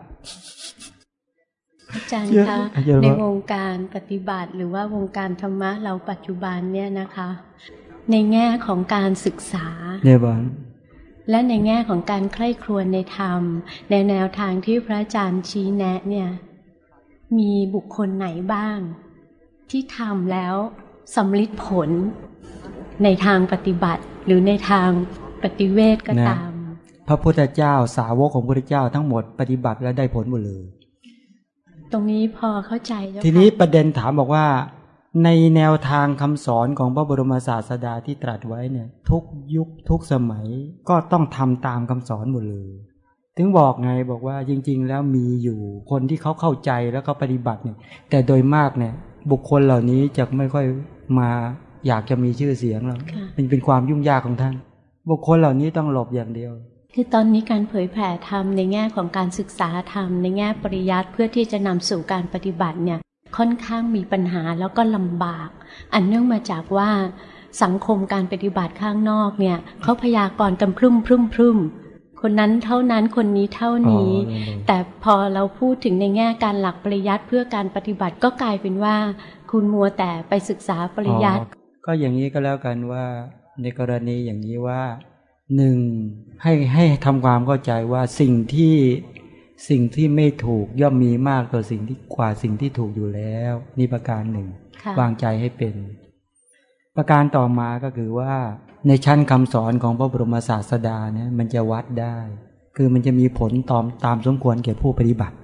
อาจารย์คะในวงการปฏิบัติหรือว่าวงการธรรมะเราปัจจุบันเนี่ยนะคะ ในแง่ของการศึกษาเนบานและในแง่ของการใคร่ครวญในธรรม ในแนวทางที่พระอาจารย์ชี้แนะเนี่ย มีบุคคลไหนบ้าง ที่ทำแล้วสำลิดผล ในทางปฏิบัติ หรือในทางปฏิเวทก็ตาม พระพุทธเจ้าสาวกของพระพุทธเจ้าทั้งหมดปฏิบัติและได้ผลหมดเลย ตรงนี้พอเข้าใจทีนี้ประเด็นถามบอกว่า ในแนวทางคำสอนของพระบรมศาสดาที่ตรัสไว้เนี่ย ทุกยุคทุกสมัยก็ต้องทำตามคำสอนหมดเลย ถึงบอกไงบอกว่าจริง ๆ แล้วมีอยู่คนที่เขาเข้าใจแล้วก็ปฏิบัติเนี่ย แต่โดยมากเนี่ย บุคคลเหล่านี้จะไม่ค่อยมาอยากจะมีชื่อเสียงแล้วมันเป็นความยุ่งยากของท่าน บุคคลเหล่านี้ต้องหลบอย่างเดียวคือตอนนี้การเผยแผ่ธรรมในแง่ของการศึกษาธรรมในแง่ปริยัติเพื่อที่จะนำสู่การปฏิบัติเนี่ย ค่อนข้างมีปัญหาแล้วก็ลำบาก อันเนื่องมาจากว่าสังคมการปฏิบัติข้างนอกเนี่ยเขาพยากรณ์กันพรุ่มพรุ่มพรุ่มคนนั้นเท่านั้นคนนี้เท่านี้ แต่พอเราพูดถึงในแง่การหลักปริยัติเพื่อการปฏิบัติก็กลายเป็นว่า คุณมัวแต่ไปศึกษาปริยัติก็อย่างนี้ก็แล้วกันว่าในกรณีอย่างนี้ว่าหนึ่งให้ให้ทำความเข้าใจว่าสิ่งที่ สิ่งที่ไม่ถูกย่อมมีมากกว่าสิ่งที่กว่าสิ่งที่ถูกอยู่แล้ว นี่ประการหนึ่ง วางใจให้เป็น ประการต่อมาก็คือว่า ในชั้นคำสอนของพระบรมศาสดาเนี่ยมันจะวัดได้ คือมันจะมีผลตามตามสมควรแก่ผู้ปฏิบัติ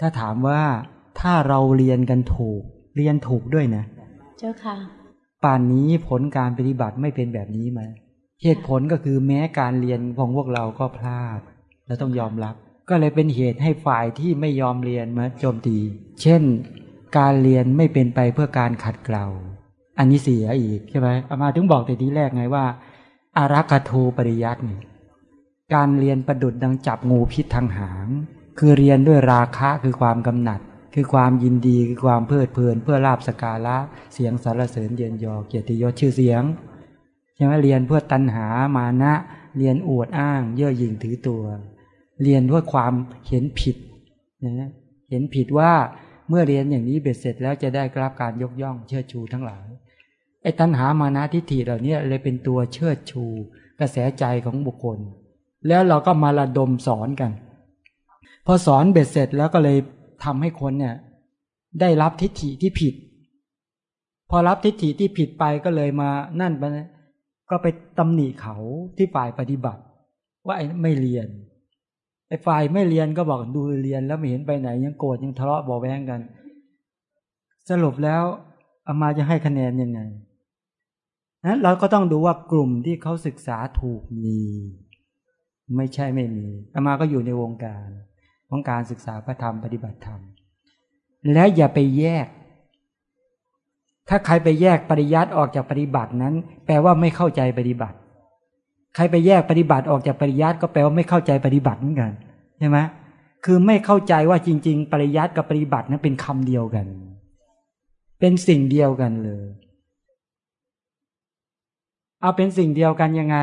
ถ้าถามว่าถ้าเราเรียนกันถูก เรียนถูกด้วยนะ เจ้าค่ะ ป่านนี้ผลการปฏิบัติไม่เป็นแบบนี้ไหมเหตุผลก็คือแม้การเรียนของพวกเราก็พลาด แล้วต้องยอมรับ ก็เลยเป็นเหตุให้ฝ่ายที่ไม่ยอมเรียนมาโจมตี เช่น การเรียนไม่เป็นไปเพื่อการขัดเกลา อันนี้เสียอีกใช่ไหมอามาถึงบอกแต่ทีแรกไงว่า อารักขูปริยัติการเรียนประดุดดังจับงูพิษทางหาง คือเรียนด้วยราคะคือความกำหนัด คือความยินดีคือความเพลิดเพลิน เพื่อลาบสการะเสียงสรรเสริญเย็นยอเกียรติยศชื่อเสียงใช่ไหมเรียนเพื่อตัณหามานะ เรียนอวดอ้าง เย่อหยิ่งถือตัว เรียนเพื่อความเห็นผิดนะเห็นผิดว่าเมื่อเรียนอย่างนี้เบ็ดเสร็จแล้วจะได้รับการยกย่องเชิดชูทั้งหลายไอ้ตัณหามานะทิฏฐิเหล่านี้เลยเป็นตัวเชิดชู กระแสใจของบุคคล แล้วเราก็มาระดมสอนกัน พอสอนเบ็ดเสร็จแล้วก็เลยทำให้คนเนี่ย ได้รับทิฏฐิที่ผิด พอรับทิฏฐิที่ผิดไปก็เลยมานั่นไปก็ไปตำหนิเขาที่ฝ่ายปฏิบัติ ว่าไอ้ไม่เรียน ไอ้ฝ่ายไม่เรียนก็บอกดูเรียนแล้วไม่เห็นไปไหน ยังโกรธยังทะเลาะบอแว้งกัน สรุปแล้วอามาจะให้คะแนนยังไงนั้นเราก็ต้องดูว่ากลุ่มที่เขาศึกษาถูกมี ไม่ใช่ไม่มีอามาก็อยู่ในวงการของการศึกษาพระธรรมปฏิบัติธรรม และอย่าไปแยก ถ้าใครไปแยกปริยัติออกจากปฏิบัตินั้น แปลว่าไม่เข้าใจปฏิบัติ ใครไปแยกปฏิบัติออกจากปริยัติก็แปลว่าไม่เข้าใจปฏิบัติเหมือนกันใช่ไหมคือไม่เข้าใจว่าจริง ๆ ปริยัติกับปฏิบัตินั้นเป็นคำเดียวกัน เป็นสิ่งเดียวกันเลย เอาเป็นสิ่งเดียวกันยังไง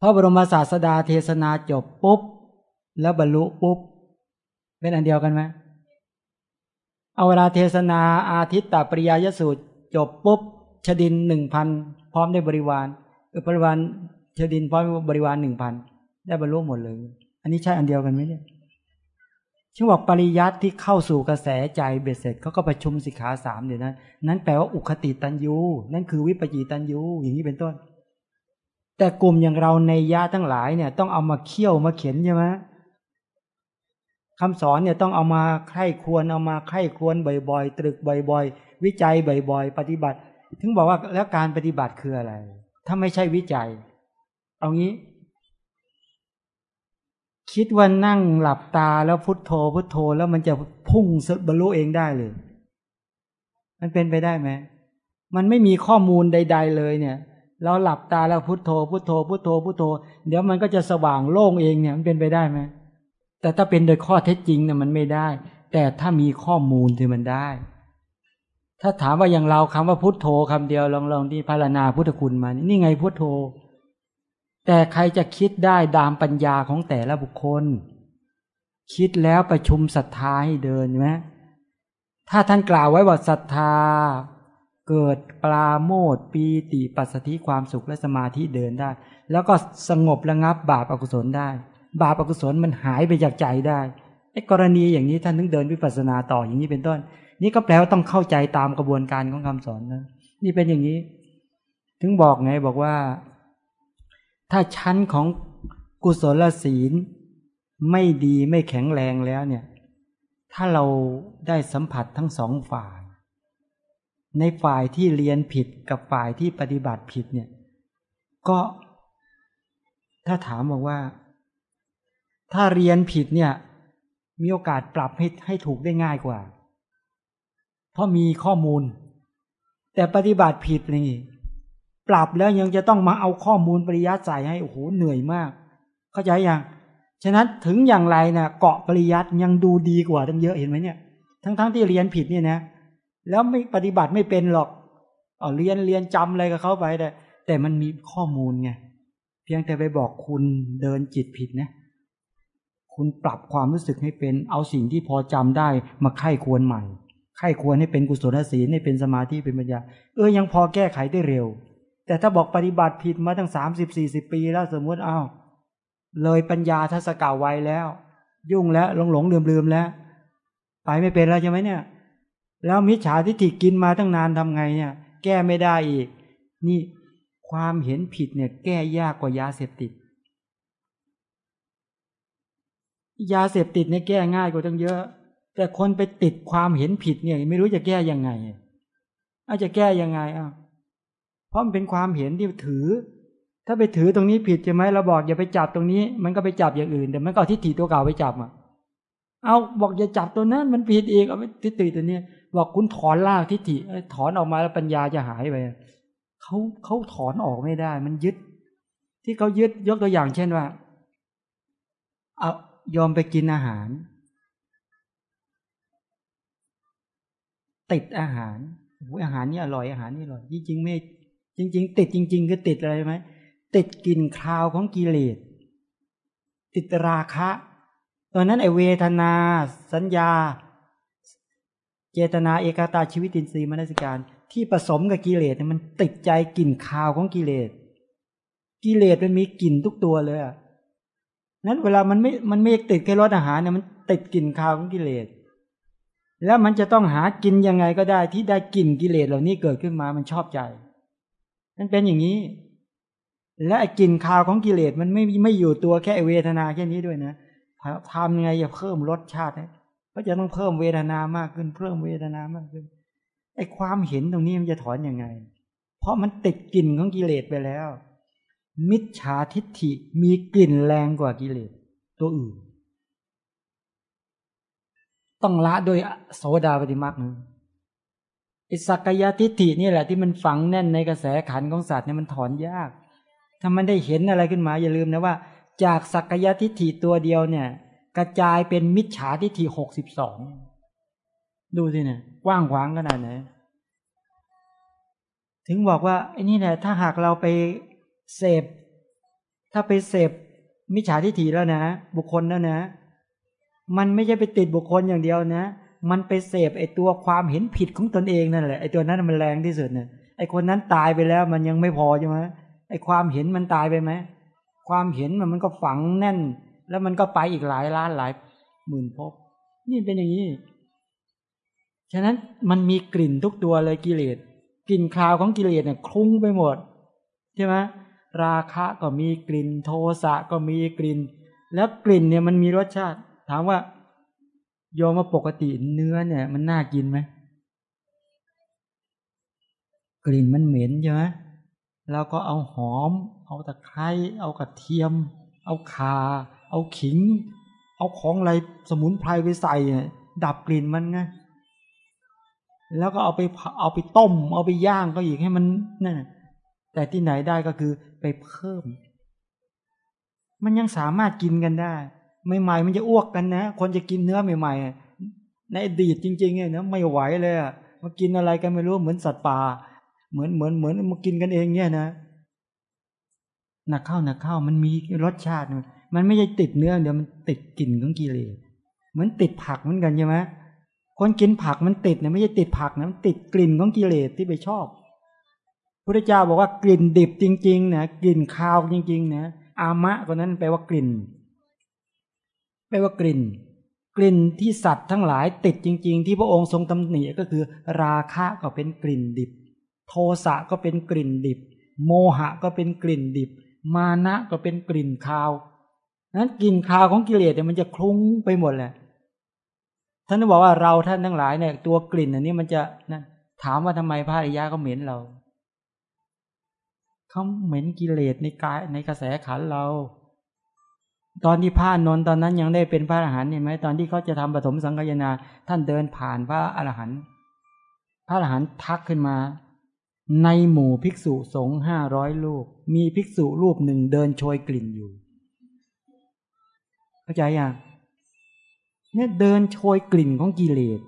พระบรมศาสดาเทศนาจบปุ๊บ แล้วบรรลุปุ๊บ เป็นอันเดียวกันไหมเอาเวลาเทศนาอาทิตตปริยยสูตร จบปุ๊บชดินหนึ่งพันพร้อมได้บริวาร บริวารชดินพร้อมบริวารหนึ่งพันได้บรรลุหมดเลย อันนี้ใช่อันเดียวกันไหมเนี่ยชื่อว่าปริยัติที่เข้าสู่กระแสใจเบ็ดเสร็จเขาก็ประชุมสิกขาสามเดี๋ยวนั้นนั้นแปลว่าอุคติตันยูนั่นคือวิปจิตันยูอย่างนี้เป็นต้น แต่กลุ่มอย่างเราในญาทั้งหลายเนี่ย ต้องเอามาเคี่ยวมาเขียนใช่ไหมคำสอนเนี่ยต้องเอามาไข้ควรเอามาไข้ควรบ่อยๆ ตรึกบ่อย ๆ วิจัยบ่อย ๆ ปฏิบัติ ถึงบอกว่าแล้วการปฏิบัติคืออะไร ถ้าไม่ใช่วิจัย เอางี้ คิดว่านั่งหลับตาแล้วพุทโธ พุทโธแล้วมันจะพุ่งบรรลุเองได้เลยมันเป็นไปได้ไหมมันไม่มีข้อมูลใด ๆ เลยเนี่ย เราหลับตาแล้วพุทโธ พุทโธ พุทโธ พุทโธ เดี๋ยวมันก็จะสว่างโล่งเองเนี่ย มันเป็นไปได้ไหมแต่ถ้าเป็นโดยข้อเท็จจริงเนี่ยมันไม่ได้ แต่ถ้ามีข้อมูลที่มันได้ ถ้าถามว่าอย่างเราคำว่าพุทโธคำเดียวลองลองที่พารณาพุทธคุณมานี่ไงพุทโธ แต่ใครจะคิดได้ดามปัญญาของแต่ละบุคคล คิดแล้วประชุมศรัทธาให้เดินไหมถ้าท่านกล่าวไว้ว่าศรัทธา เกิดปลาโมดปีติปัสสติความสุขและสมาธิเดินได้ แล้วก็สงบระงับบาปอกุศลได้ บาปอกุศลมันหายไปจากใจได้ไอ้กรณีอย่างนี้ท่านถึงเดินวิปัสสนาต่ออย่างนี้เป็นต้น นี่ก็แปลว่าต้องเข้าใจตามกระบวนการของคำสอนนะนี่เป็นอย่างนี้ ถึงบอกไงบอกว่า ถ้าชั้นของกุศลศีลไม่ดีไม่แข็งแรงแล้วเนี่ย ถ้าเราได้สัมผัสทั้งสองฝ่าย ในฝ่ายที่เรียนผิดกับฝ่ายที่ปฏิบัติผิดเนี่ย ก็ถ้าถามบอกว่า ถ้าเรียนผิดเนี่ย มีโอกาสปรับให้ให้ถูกได้ง่ายกว่า เพราะมีข้อมูล แต่ปฏิบัติผิดนี่ปรับแล้วยังจะต้องมาเอาข้อมูลปริยัติใส่ให้โอ้โหเหนื่อยมาก เข้าใจยังฉะนั้นถึงอย่างไรนะ่ะเกาะปริยัติยังดูดีกว่าตั้งเยอะเห็นไหมเนี่ย ทั้งๆทที่เรียนผิดเนี่ยนะ แล้วไม่ปฏิบัติไม่เป็นหรอกเอเรียนเรียนจำอะไรกับเขาไปแต่แต่มันมีข้อมูลไงเพียงแต่ไปบอกคุณเดินจิตผิดนะ คุณปรับความรู้สึกให้เป็น เอาสิ่งที่พอจำได้มาไข้ควรใหม่ ไข้ควรให้เป็นกุศลศีลให้เป็นสมาธิเป็นปัญญา เออยังพอแก้ไขได้เร็ว แต่ถ้าบอกปฏิบัติผิดมาตั้งสามสิบสี่สิบปีแล้วสมมติอา้าวเลยปัญญาทัศกาไวแล้ว ยุ่งแล้วหลงหลงลืมลืมแล้ว ไปไม่เป็นแล้วใช่ไหมเนี่ย แล้วมิจฉาทิฏฐิกินมาตั้งนานทำไงเนี่ย แก้ไม่ได้อีก นี่ความเห็นผิดเนี่ย แก้ยากกว่ายาเสพติด ยาเสพติดเนี่ยแก้ง่ายกว่าตั้งเยอะ แต่คนไปติดความเห็นผิดเนี่ย ไม่รู้จะแก้ยังไงอาจจะแก้ยังไงอะเพราะมันเป็นความเห็นที่ถือ ถ้าไปถือตรงนี้ผิดใช่ไหมเราบอกอย่าไปจับตรงนี้ มันก็ไปจับอย่างอื่นแต่มันก็ทิฏฐิตัวเก่าไปจับอะเอาบอกอย่าจับตัวนั้นมันผิดอีกเอาไปทิฏฐิตัวนี้บอกคุณถอนล่างทิฏฐิถอนออกมาแล้วปัญญาจะหายไปเขาเขาถอนออกไม่ได้ มันยึด ที่เขายึดยกตัวอย่างเช่นว่า เอายอมไปกินอาหาร ติดอาหารอาหารนี่อร่อยอาหารนี่อร่อยจริงๆไม่จริง ๆ ติดจริง ๆ คือติดอะไรไหมติดกลิ่นคราวของกิเลสติดราคะ ตอนนั้นไอเวทนา สัญญา เจตนาเอกตาชีวิตินทรีย์มนสิการ ที่ผสมกับกิเลสมันติดใจกลิ่นคาวของกิเลสกิเลสมันมีกลิ่นทุกตัวเลยนั้นเวลามันไม่มันไม่ติดแค่รสอาหารเนี่ยมันติดกลิ่นคาวของกิเลส แล้วมันจะต้องหากินยังไงก็ได้ที่ได้กลิ่นกิเลสเหล่านี้เกิดขึ้นมามันชอบใจ มันเป็นอย่างนี้ และกลิ่นคาวของกิเลสมันไม่ไม่อยู่ตัวแค่เวทนาแค่นี้ด้วยนะทำยังไงจะเพิ่มรสชาติก็จะต้องเพิ่มเวทนามากขึ้นเพิ่มเวทนามากขึ้นไอ้ความเห็นตรงนี้มันจะถอนอยังไง เพราะมันติดกลิ่นของกิเลสไปแล้ว มิจฉาทิฏฐิมีกลิ่นแรงกว่ากิเลสตัวอื่น ต้องละโดยโสดาปฏิมาคนึงอ้สักยะทิฏฐินี่แหละที่มันฝังแน่นในกระแสขันของสัตว์เนี่ยมันถอนยาก ถ้ามันได้เห็นอะไรขึ้นมา อย่าลืมนะว่า จากสักยะทิฏฐิตัวเดียวเนี่ย กระจายเป็นมิจฉาทิฏฐิหกสิบสองดูสิเนี่ยกว้างขวางขนาดไหนถึงบอกว่าไอ้นี่แหละถ้าหากเราไปเสพ ถ้าไปเสพมิจฉาทิฏฐิแล้วนะ บุคคลแล้วนะ มันไม่ใช่ไปติดบุคคลอย่างเดียวนะ มันไปเสพไอตัวความเห็นผิดของตนเองนั่นแหละไอตัวนั้นมันแรงที่สุดเนี่ยไอคนนั้นตายไปแล้วมันยังไม่พอใช่ไหมไอความเห็นมันตายไปไหมความเห็นมันมันก็ฝังแน่น แล้วมันก็ไปอีกหลายล้านหลายหมื่นภพนี่เป็นอย่างนี้ ฉะนั้นมันมีกลิ่นทุกตัวเลยกิเลสกลิ่นคราวของกิเลสเนี่ยคลุ้งไปหมดใช่ไหมราคะก็มีกลิ่น โทสะก็มีกลิ่น แล้วกลิ่นเนี่ยมันมีรสชาติ ถามว่าโยมว่าปกติเนื้อเนี่ย มันน่ากินไหมกลิ่นมันเหม็นใช่ไหมแล้วก็เอาหอม เอาตะไคร้เอากระเทียม เอาคาเอาขิง เอาของอะไรสมุนไพรไปใส่ดับกลิ่นมันไงแล้วก็เอาไปเอาไปต้ม เอาไปย่างก็อีกให้มันนั่นแต่ที่ไหนได้ก็คือไปเพิ่ม มันยังสามารถกินกันได้ ใหม่ๆมันจะอ้วกกันนะ คนจะกินเนื้อใหม่ๆในอดีตจริงๆเนี่ยนะไม่ไหวเลยอะมากินอะไรกันไม่รู้เหมือนสัตว์ป่า เหมือนเหมือนเหมือนมากินกันเองเนี่ยนะหนักเข้าหนักเข้ามันมีรสชาติ มันไม่ใช่ติดเนื้อเดี๋ยวมันติดกลิ่นของกิเลสเหมือนติดผักเหมือนกันใช่ไหมคนกินผักมันติดเนี่ยไม่ใช่ติดผักนะมันติดกลิ่นของกิเลสที่ไปชอบพระเจ้าบอกว่ากลิ่นดิบจริงๆนะกลิ่นคาวจริง ๆ นะอามะก็นั้นแปลว่ากลิ่น แปลว่ากลิ่น กลิ่นที่สัตว์ทั้งหลายติดจริง ๆ ที่พระองค์ทรงตำหนิก็คือ ราคะก็เป็นกลิ่นดิบ โทสะก็เป็นกลิ่นดิบ โมหะก็เป็นกลิ่นดิบ มานะก็เป็นกลิ่นคาวนั้นกลิ่นคาวของกิเลสเนี่ยมันจะคลุ้งไปหมดแหละท่านบอกว่าเราท่านทั้งหลายเนี่ยตัวกลิ่นอันนี้มันจะนะถามว่าทำไมพระอริยะก็เหม็นเราเขาเหม็นกิเลสในกายในกระแสขันเรา ตอนที่พระนนตอนนั้นยังได้เป็นพระอรหันต์เห็นไหมตอนที่เขาจะทำปฐมสังฆยนา ท่านเดินผ่านพระอรหันต์พระอรหันต์ทักขึ้นมา ในหมู่ภิกษุสงฆ์ห้าร้อยลูก มีภิกษุรูปหนึ่งเดินโชยกลิ่นอยู่ เข้าใจยังเนี่ยเดินโชยกลิ่นของกิเลส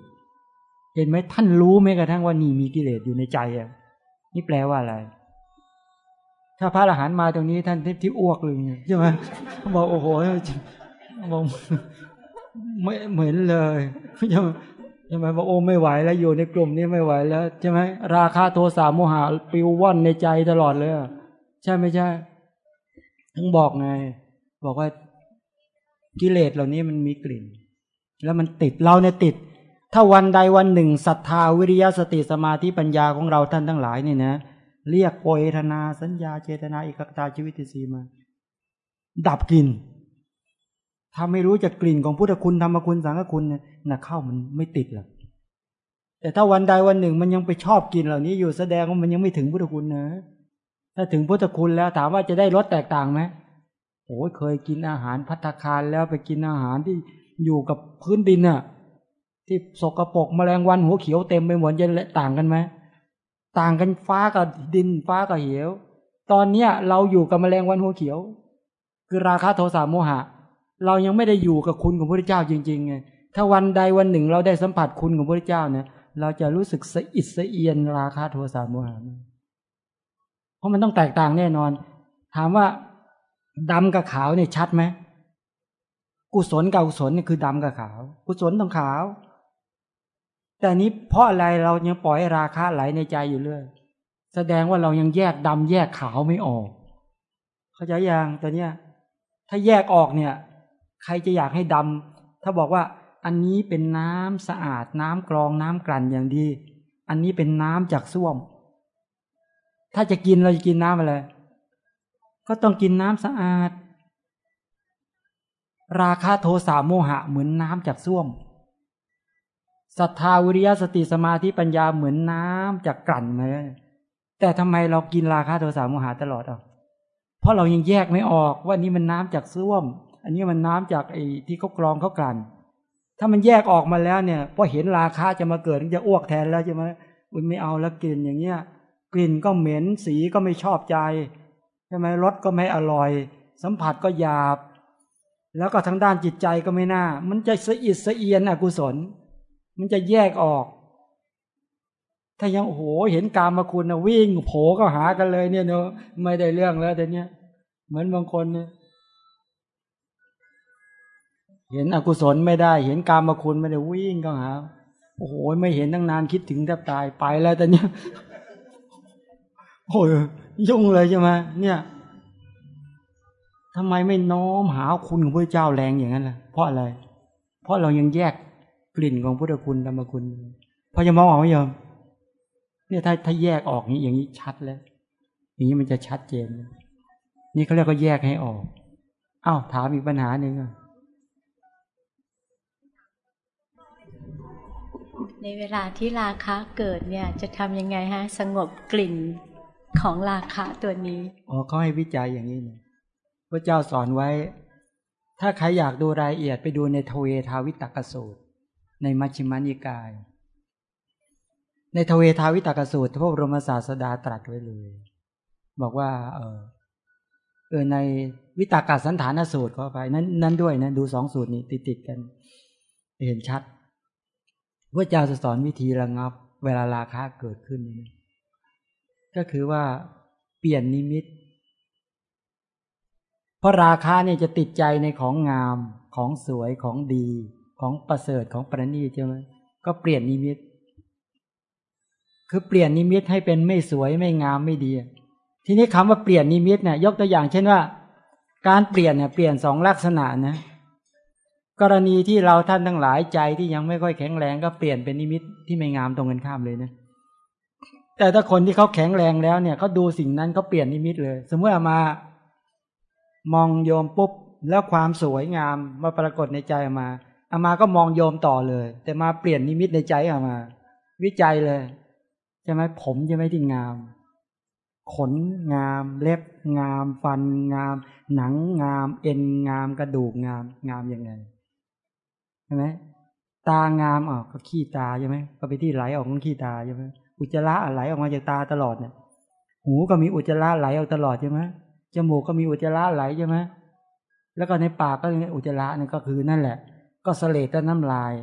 เห็นไหมท่านรู้ไหมกระทั่งว่านี่มีกิเลสอยู่ในใจอะนี่แปลว่าอะไร ถ้าพระอรหันต์มาตรงนี้ท่านที่อ้วกเลยใช่ไหมบอกโอ้โหบอกไม่เหมือนเลยใช่ไหมใช่ไหมบอกโอ้ไม่ไหวแล้วอยู่ในกลุ่มนี้ไม่ไหวแล้วใช่ไหมราคาโทสะโมหะปิวว่อนในใจตลอดเลยใช่ไม่ใช่ทั้งบอกไง บอกว่ากิเลสเหล่านี้มันมีกลิ่น แล้วมันติดเราเนี่ยติด ถ้าวันใดวันหนึ่งศรัทธาวิริยะสติสมาธิปัญญาของเราท่านทั้งหลายเนี่ยนะ เรียกโอยธนาสัญญาเจตนาอิกตาชีวิตสีมา ดับกลิ่นถ้าไม่รู้จักกลิ่นของพุทธคุณธรรมคุณสังฆคุณเนี่ยนะเข้ามันไม่ติดหรอกแต่ถ้าวันใดวันหนึ่งมันยังไปชอบกินเหล่านี้อยู่แสดงว่ามันยังไม่ถึงพุทธคุณนะถ้าถึงพุทธคุณแล้วถามว่าจะได้รสแตกต่างไหมโอ้เคยกินอาหารพัตคารแล้วไปกินอาหารที่อยู่กับพื้นดินน่ะ ที่สกรปรกแมลงวันหัวเขียวเต็มไปหมดจะต่างกันไหม ต่างกันฟ้ากับดินฟ้ากับเหว ตอนเนี้ยเราอยู่กับแมลงวันหัวเขียว คือราคะโทสะโมหะ เรายังไม่ได้อยู่กับคุณของพระเจ้าจริงๆไงถ้าวันใดวันหนึ่งเราได้สัมผัสคุณของพระเจ้าเนี่ย เราจะรู้สึกสะอิดสะเอียนราคะโทสะโมหะเพราะมันต้องแตกต่างแน่นอน ถามว่าดำกับขาวเนี่ยชัดไหมกุศลกับอกุศลนี่คือดำกับขาว กุศลต้องขาว แต่นี้เพราะอะไรเรายังปล่อยราคาไหลในใจอยู่เรื่อยแสดงว่าเรายังแยกดำแยกขาวไม่ออก เข้าใจยังตอนเนี้ยถ้าแยกออกเนี่ย ใครจะอยากให้ดำถ้าบอกว่าอันนี้เป็นน้ำสะอาดน้ำกรองน้ำกลั่นอย่างดี อันนี้เป็นน้ำจากส้วม ถ้าจะกินเราจะกินน้ำอะไร ก็ต้องกินน้ำสะอาด ราคะโทสะโมหะเหมือนน้ำจากส้วม ศรัทธาวิริยะสติสมาธิปัญญาเหมือนน้ำจากกลั่นมาแต่ทำไมเรากินราคะโทสะโมหะตลอดอะเพราะเรายังแยกไม่ออกว่านี่มันน้ำจากส้วม อันนี้มันน้ำจากไอ้ที่เขากรองเขากลั่น ถ้ามันแยกออกมาแล้วเนี่ยพอเห็นราคาจะมาเกิดจะอ้วกแทนแล้วใช่ไหมมันไม่เอาแล้วกลิ่นอย่างเงี้ย กลิ่นก็เหม็นสีก็ไม่ชอบใจใช่ไหมรสก็ไม่อร่อย สัมผัสก็หยาบ แล้วก็ทางด้านจิตใจก็ไม่น่า มันจะสะอิดสะเอียนอกุศล มันจะแยกออก ถ้ายังโอ้โหเห็นกามมาคุณนะวิ่งโผก็หากันเลย เนี่ยเนอะไม่ได้เรื่องแล้วแต่เนี้ยเหมือนบางคนเนี่ยเห็นอกุศลไม่ได้ เห็นกามมาคุณไม่ได้วิ่งก็หาโอ้โหไม่เห็นตั้งนานคิดถึงแทบตายไปแล้วแต่เนี้ยโอ้ยยุ่งเลยใช่ไหมเนี่ยทำไมไม่น้อมหาคุณของพระเจ้าแรงอย่างนั้นล่ะเพราะอะไร เพราะเรายังแยก กลิ่นของพุทธคุณธรรมคุณพอจะมองออกไหมโยมเนี่ยถ้าถ้าแยกออกนี้อย่างนี้ชัดแล้ว อย่างนี้มันจะชัดเจน นี่เขาเรียกก็แยกให้ออกอ้าวถามอีกปัญหาหนึ่งในเวลาที่ราคะเกิดเนี่ย จะทำยังไงฮะ สงบกลิ่นของราคาตัวนี้อ๋อเขาให้วิจัยอย่างนี้นะพระเจ้าสอนไว้ ถ้าใครอยากดูรายละเอียดไปดูในทเวทาวิตกสูตร ในมัชฌิมานิกาย ในทเวทาวิตกสูตรพระบรมศาสดาตรัสไว้เลย บอกว่า เออเออในวิตากาสันฐานสูตรก็ไป นั้นนั้นด้วยนะดูสองสูตรนี้ติดติดกัน เห็นชัดพระเจ้าจะสอนวิธีระงับ เวลาราคะเกิดขึ้นนี่ก็คือว่าเปลี่ยนนิมิต เพราะราคาเนี่ยจะติดใจในของงามของสวยของดี ของประเสริฐของประณีตใช่ไหมก็เปลี่ยนนิมิต คือเปลี่ยนนิมิตให้เป็นไม่สวยไม่งามไม่ดี ทีนี้คำว่าเปลี่ยนนิมิตเนี่ยยกตัวอย่างเช่นว่า การเปลี่ยนเนี่ยเปลี่ยนสองลักษณะนะกรณีที่เราท่านทั้งหลายใจที่ยังไม่ค่อยแข็งแรงก็เปลี่ยนเป็นนิมิตที่ไม่งามตรงกันข้ามเลยนะ แต่ถ้าคนที่เขาแข็งแรงแล้วเนี่ยเขาดูสิ่งนั้นเขาเปลี่ยนนิมิตเลย สมมติมามองโยมปุ๊บแล้วความสวยงามมาปรากฏในใจมา อามาก็มองโยมต่อเลย แต่มาเปลี่ยนนิมิตในใจอามา วิจัยเลยใช่ไหมผมใช่ไหมที่งาม ขนงาม เล็บงาม ฟันงาม หนังงาม เอ็นงาม กระดูกงาม งามยังไงใช่ไหมตางามออกก็ขี้ตาใช่ไหมก็ไปที่ไหลออกของขี้ตาใช่ไหมอุจจาระไหลออกมาจากตาตลอดเนี่ยหูก็มีอุจจาระไหลออกตลอดใช่ไหมจมูกก็มีอุจจาระไหลใช่ไหมแล้วก็ในปากก็มีอุจจาระนี่ก็คือนั่นแหละ ก็สเลดและน้ำลาย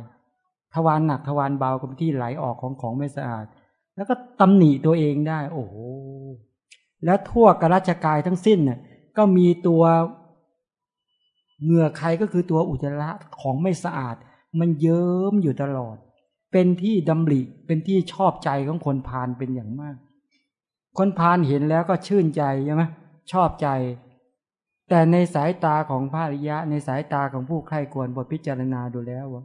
ทวารหนักทวารเบาก็ที่ไหลออกของของไม่สะอาด แล้วก็ตำหนิตัวเองได้ โอ้โห แล้วทั่วกระชกายทั้งสิ้นเนี่ยก็มีตัวเหงื่อใครก็คือตัวอุจจาระของไม่สะอาด มันเยิ้มอยู่ตลอด เป็นที่ดำริเป็นที่ชอบใจของคนพานเป็นอย่างมาก คนพานเห็นแล้วก็ชื่นใจใช่ไหมชอบใจ แต่ในสายตาของพระอริยะ ในสายตาของผู้ใคร่ควรบทพิจารณาดูแล้วว่า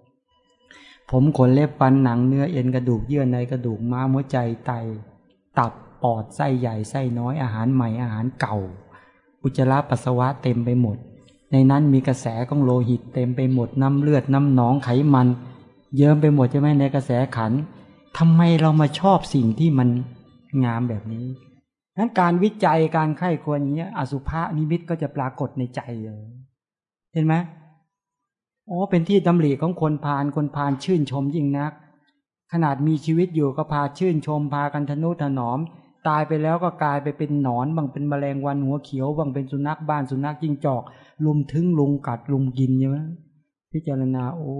ผมขนเล็บฟันหนังเนื้อเอ็นกระดูกเยื่อในกระดูกม้ามหัวใจไต ตับปอดไส้ใหญ่ไส้น้อยอาหารใหม่อาหารเก่า อุจจาระปัสสาวะเต็มไปหมด ในนั้นมีกระแสของโลหิตเต็มไปหมดน้ำเลือดน้ำหนองไขมัน เยิ้มไปหมดใช่ไหมในกระแสขันทำไมเรามาชอบสิ่งที่มันงามแบบนี้ นั้นการวิจัยการไข้ควรอย่างเงี้ย อสุภะนิมิตก็จะปรากฏในใจเลยเห็นไหมโอ้เป็นที่ดำริของคนพานคนพานชื่นชมยิ่งนัก ขนาดมีชีวิตอยู่ก็พาชื่นชมพากันทนุถนอม ตายไปแล้วก็กลายไปเป็นหนอนบางเป็นแมลงวันหัวเขียวบางเป็นสุนัขบ้านสุนัขจิ้งจอก ลุมทึงลุงกัดลุมกินใช่ไหมพิจารณา โอ้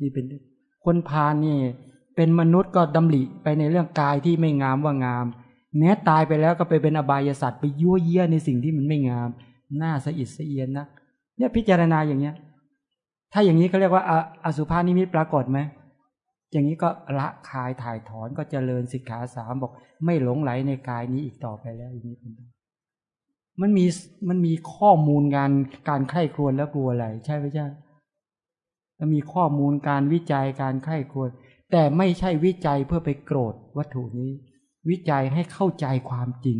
นี่เป็นคนพาลนี่ เป็นมนุษย์ก็ดำริไปในเรื่องกายที่ไม่งามว่างาม แม้ตายไปแล้วก็ไปเป็นอบายสัตว์ไปยั่วเยี่ยในสิ่งที่มันไม่งามน้าสะอิดสะเอียนนะเนี่ยพิจารณาอย่างเนี้ย ถ้าอย่างนี้เขาเรียกว่าอสุภานิมิตปรากฏไหมอย่างนี้ก็ละคายถ่ายถอนก็เจริญสิกขาสามบอก ไม่หลงไหลในกายนี้อีกต่อไปแล้วอย่างนี้เป็นต้นมันมีมันมีข้อมูลงานการไข้ครวญแล้วกลัวอะไร ใช่ไหมใช่มีข้อมูลการวิจัยการไข้ควรแต่ไม่ใช่วิจัยเพื่อไปโกรธวัตถุนี้ วิจัยให้เข้าใจความจริง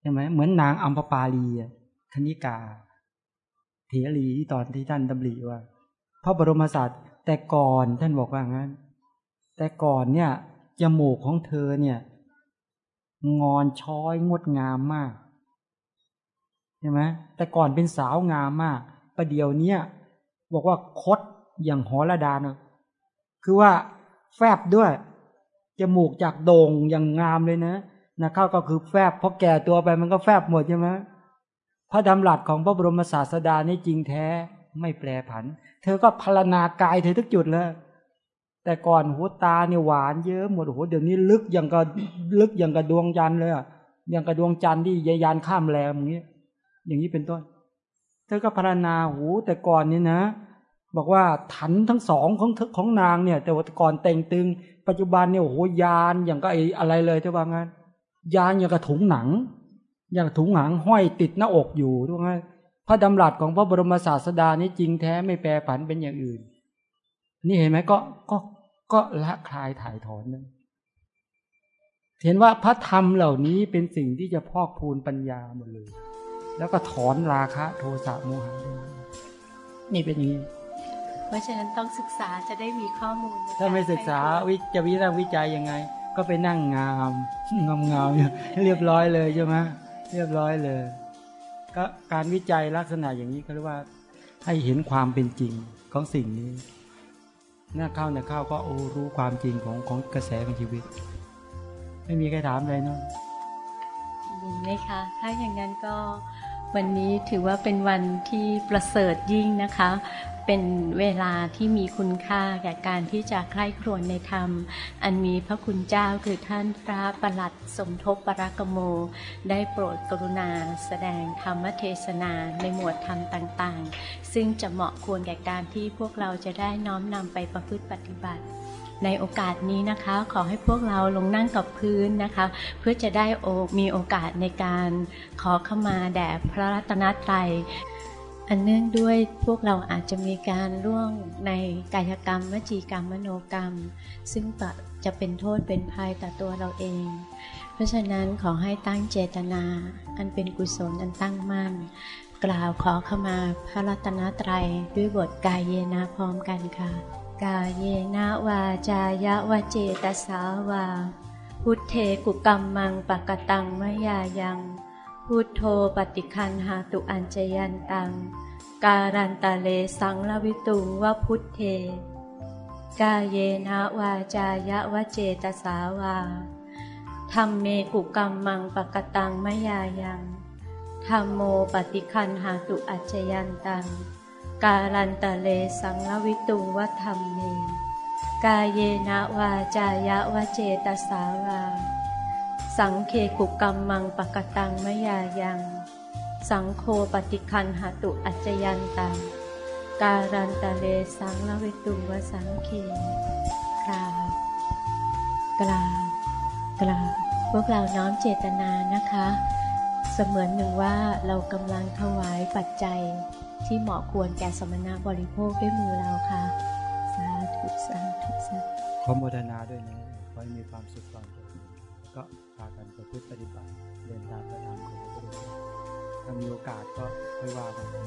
ใช่ไหมเหมือนนางอัมพปาลีธนิกา เถรีที่ตอนที่ท่านดำริว่า พระบรมศาสตร์แต่ก่อนท่านบอกว่างั้น แต่ก่อนเนี่ยจมูกของเธอเนี่ย งอนช้อยงดงามมากใช่ไหมแต่ก่อนเป็นสาวงามมากประเดี๋ยวเนี้ยบอกว่าคดอย่างหอระดานะคือว่าแฟบด้วย จมูกจากโด่งอย่างงามเลยนะนะเข้าก็คือแฟบพอแก่ตัวไปมันก็แฟบหมดใช่ไหมพระดำรัสของพระบรมศาสดานี่จริงแท้ไม่แปรผัน เธอก็พารณากายเธอทุกจุดเลยแต่ก่อนหัวตาเนี่ยหวานเยอะหมดโอ้โหเดี๋ยวนี้ลึกอย่างกับลึกอย่างกับดวงจันทร์เลยอะอย่างกับดวงจันทร์ที่ยานข้ามแรมอย่างนี้อย่างนี้เป็นต้น เธอก็พารณาหูแต่ก่อนนี่นะ บอกว่าถันทั้งสองของของนางเนี่ย แต่ว่าก่อนแต่งตึง ปัจจุบันเนี่ยโอ้โหยานอย่างก็ไออะไรเลยจะว่างั้นยานอย่างกระถุงหนัง อย่างถุงหนังห้อยติดหน้าอกอยู่ทุกท่านพระดำรัสของพระบรมศาสดานี่จริงแท้ไม่แปรผันเป็นอย่างอื่น นี่เห็นไหมก็ก็ก็ละคลายถ่ายถอนนั่นเห็นว่าพระธรรมเหล่านี้เป็นสิ่งที่จะพอกพูนปัญญาหมดเลย แล้วก็ถอนราคะโทสะโมหะด้นี่เป็นอย่างนี้ เพราะฉะนั้นต้องศึกษาจะได้มีข้อมูล ถ้าไม่ศึกษาวิจะวิจารวิจัยยังไงก็ก็ไปนั่งงามงามงามเรียบร้อยเลยใช่ไหมเรียบร้อยเลย ก็การวิจัยลักษณะอย่างนี้ก็เรียกว่าให้เห็นความเป็นจริงของสิ่งนี้หน้าเข้าหน้าเข้าก็โอ้รู้ความจริงของของกระแสของชีวิต ไม่มีใครถามเลยเนาะดีไหมคะถ้าอย่างนั้นก็วันนี้ถือว่าเป็นวันที่ประเสริฐยิ่งนะคะ เป็นเวลาที่มีคุณค่าแก่การที่จะใคร่ครวญในธรรม อันมีพระคุณเจ้าคือท่านพระประหลัดสมทบปรากโม ได้โปรดกรุณา แสดงธรรมเทศนาในหมวดธรรมต่างๆ ซึ่งจะเหมาะควรแก่การที่พวกเราจะได้น้อมนำไปประพฤติปฏิบัติในโอกาสนี้นะคะขอให้พวกเราลงนั่งกับพื้นนะคะ เพื่อจะได้มีโอกาสในการขอเข้ามาแด่พระรัตนตรัย อันเนื่องด้วยพวกเราอาจจะมีการร่วงในกายกรรมวจีกรรมมโนกรรม ซึ่งจะเป็นโทษเป็นภัยต่อตัวเราเอง เพราะฉะนั้นขอให้ตั้งเจตนา อันเป็นกุศลอันตั้งมั่น กล่าวขอเข้ามาพระรัตนตรัยด้วยบทกายเยนะพร้อมกันค่ะ กายเยนะวาจายะวะเจตสาวา พุทเทกุกรรมมังปะกตังมะยายัง พุทโธปฏิคันหาตุอัญจยันตัง การันตะเลสังลวิตุงวะพุทเท กายเยนะวาจายะวะเจตสาวาธรรมเมกุกรรมมังปะกตังมยายังธรรมโมปฏิคันหาตุอัจยันตัง การันตะเลสังลวิตุงวะธรรมเม กายเยนะวาจายะวะเจตสาวา สังเคกุกรรมมังปะกตังมยายัง สังโฆปฏิคันหาตุอัจยันตัง การันตะเลสังลวิตุวสังเคกราบกราบกราบพวกเราน้อมเจตนานะคะ เสมือนหนึ่งว่าเรากำลังถวายปัจจัยที่เหมาะควรแก่สมณะบริโภคด้วยมือเราค่ะ สาธุสาธุสาธุขอโมทนาด้วยนะขอให้มีความสุขความเจริญก็ากันประพฤติปฏิบัติเรียนตามพระธรรของพระพุทธถ้ามีโอกาสก็ค่อยว่ากันนะ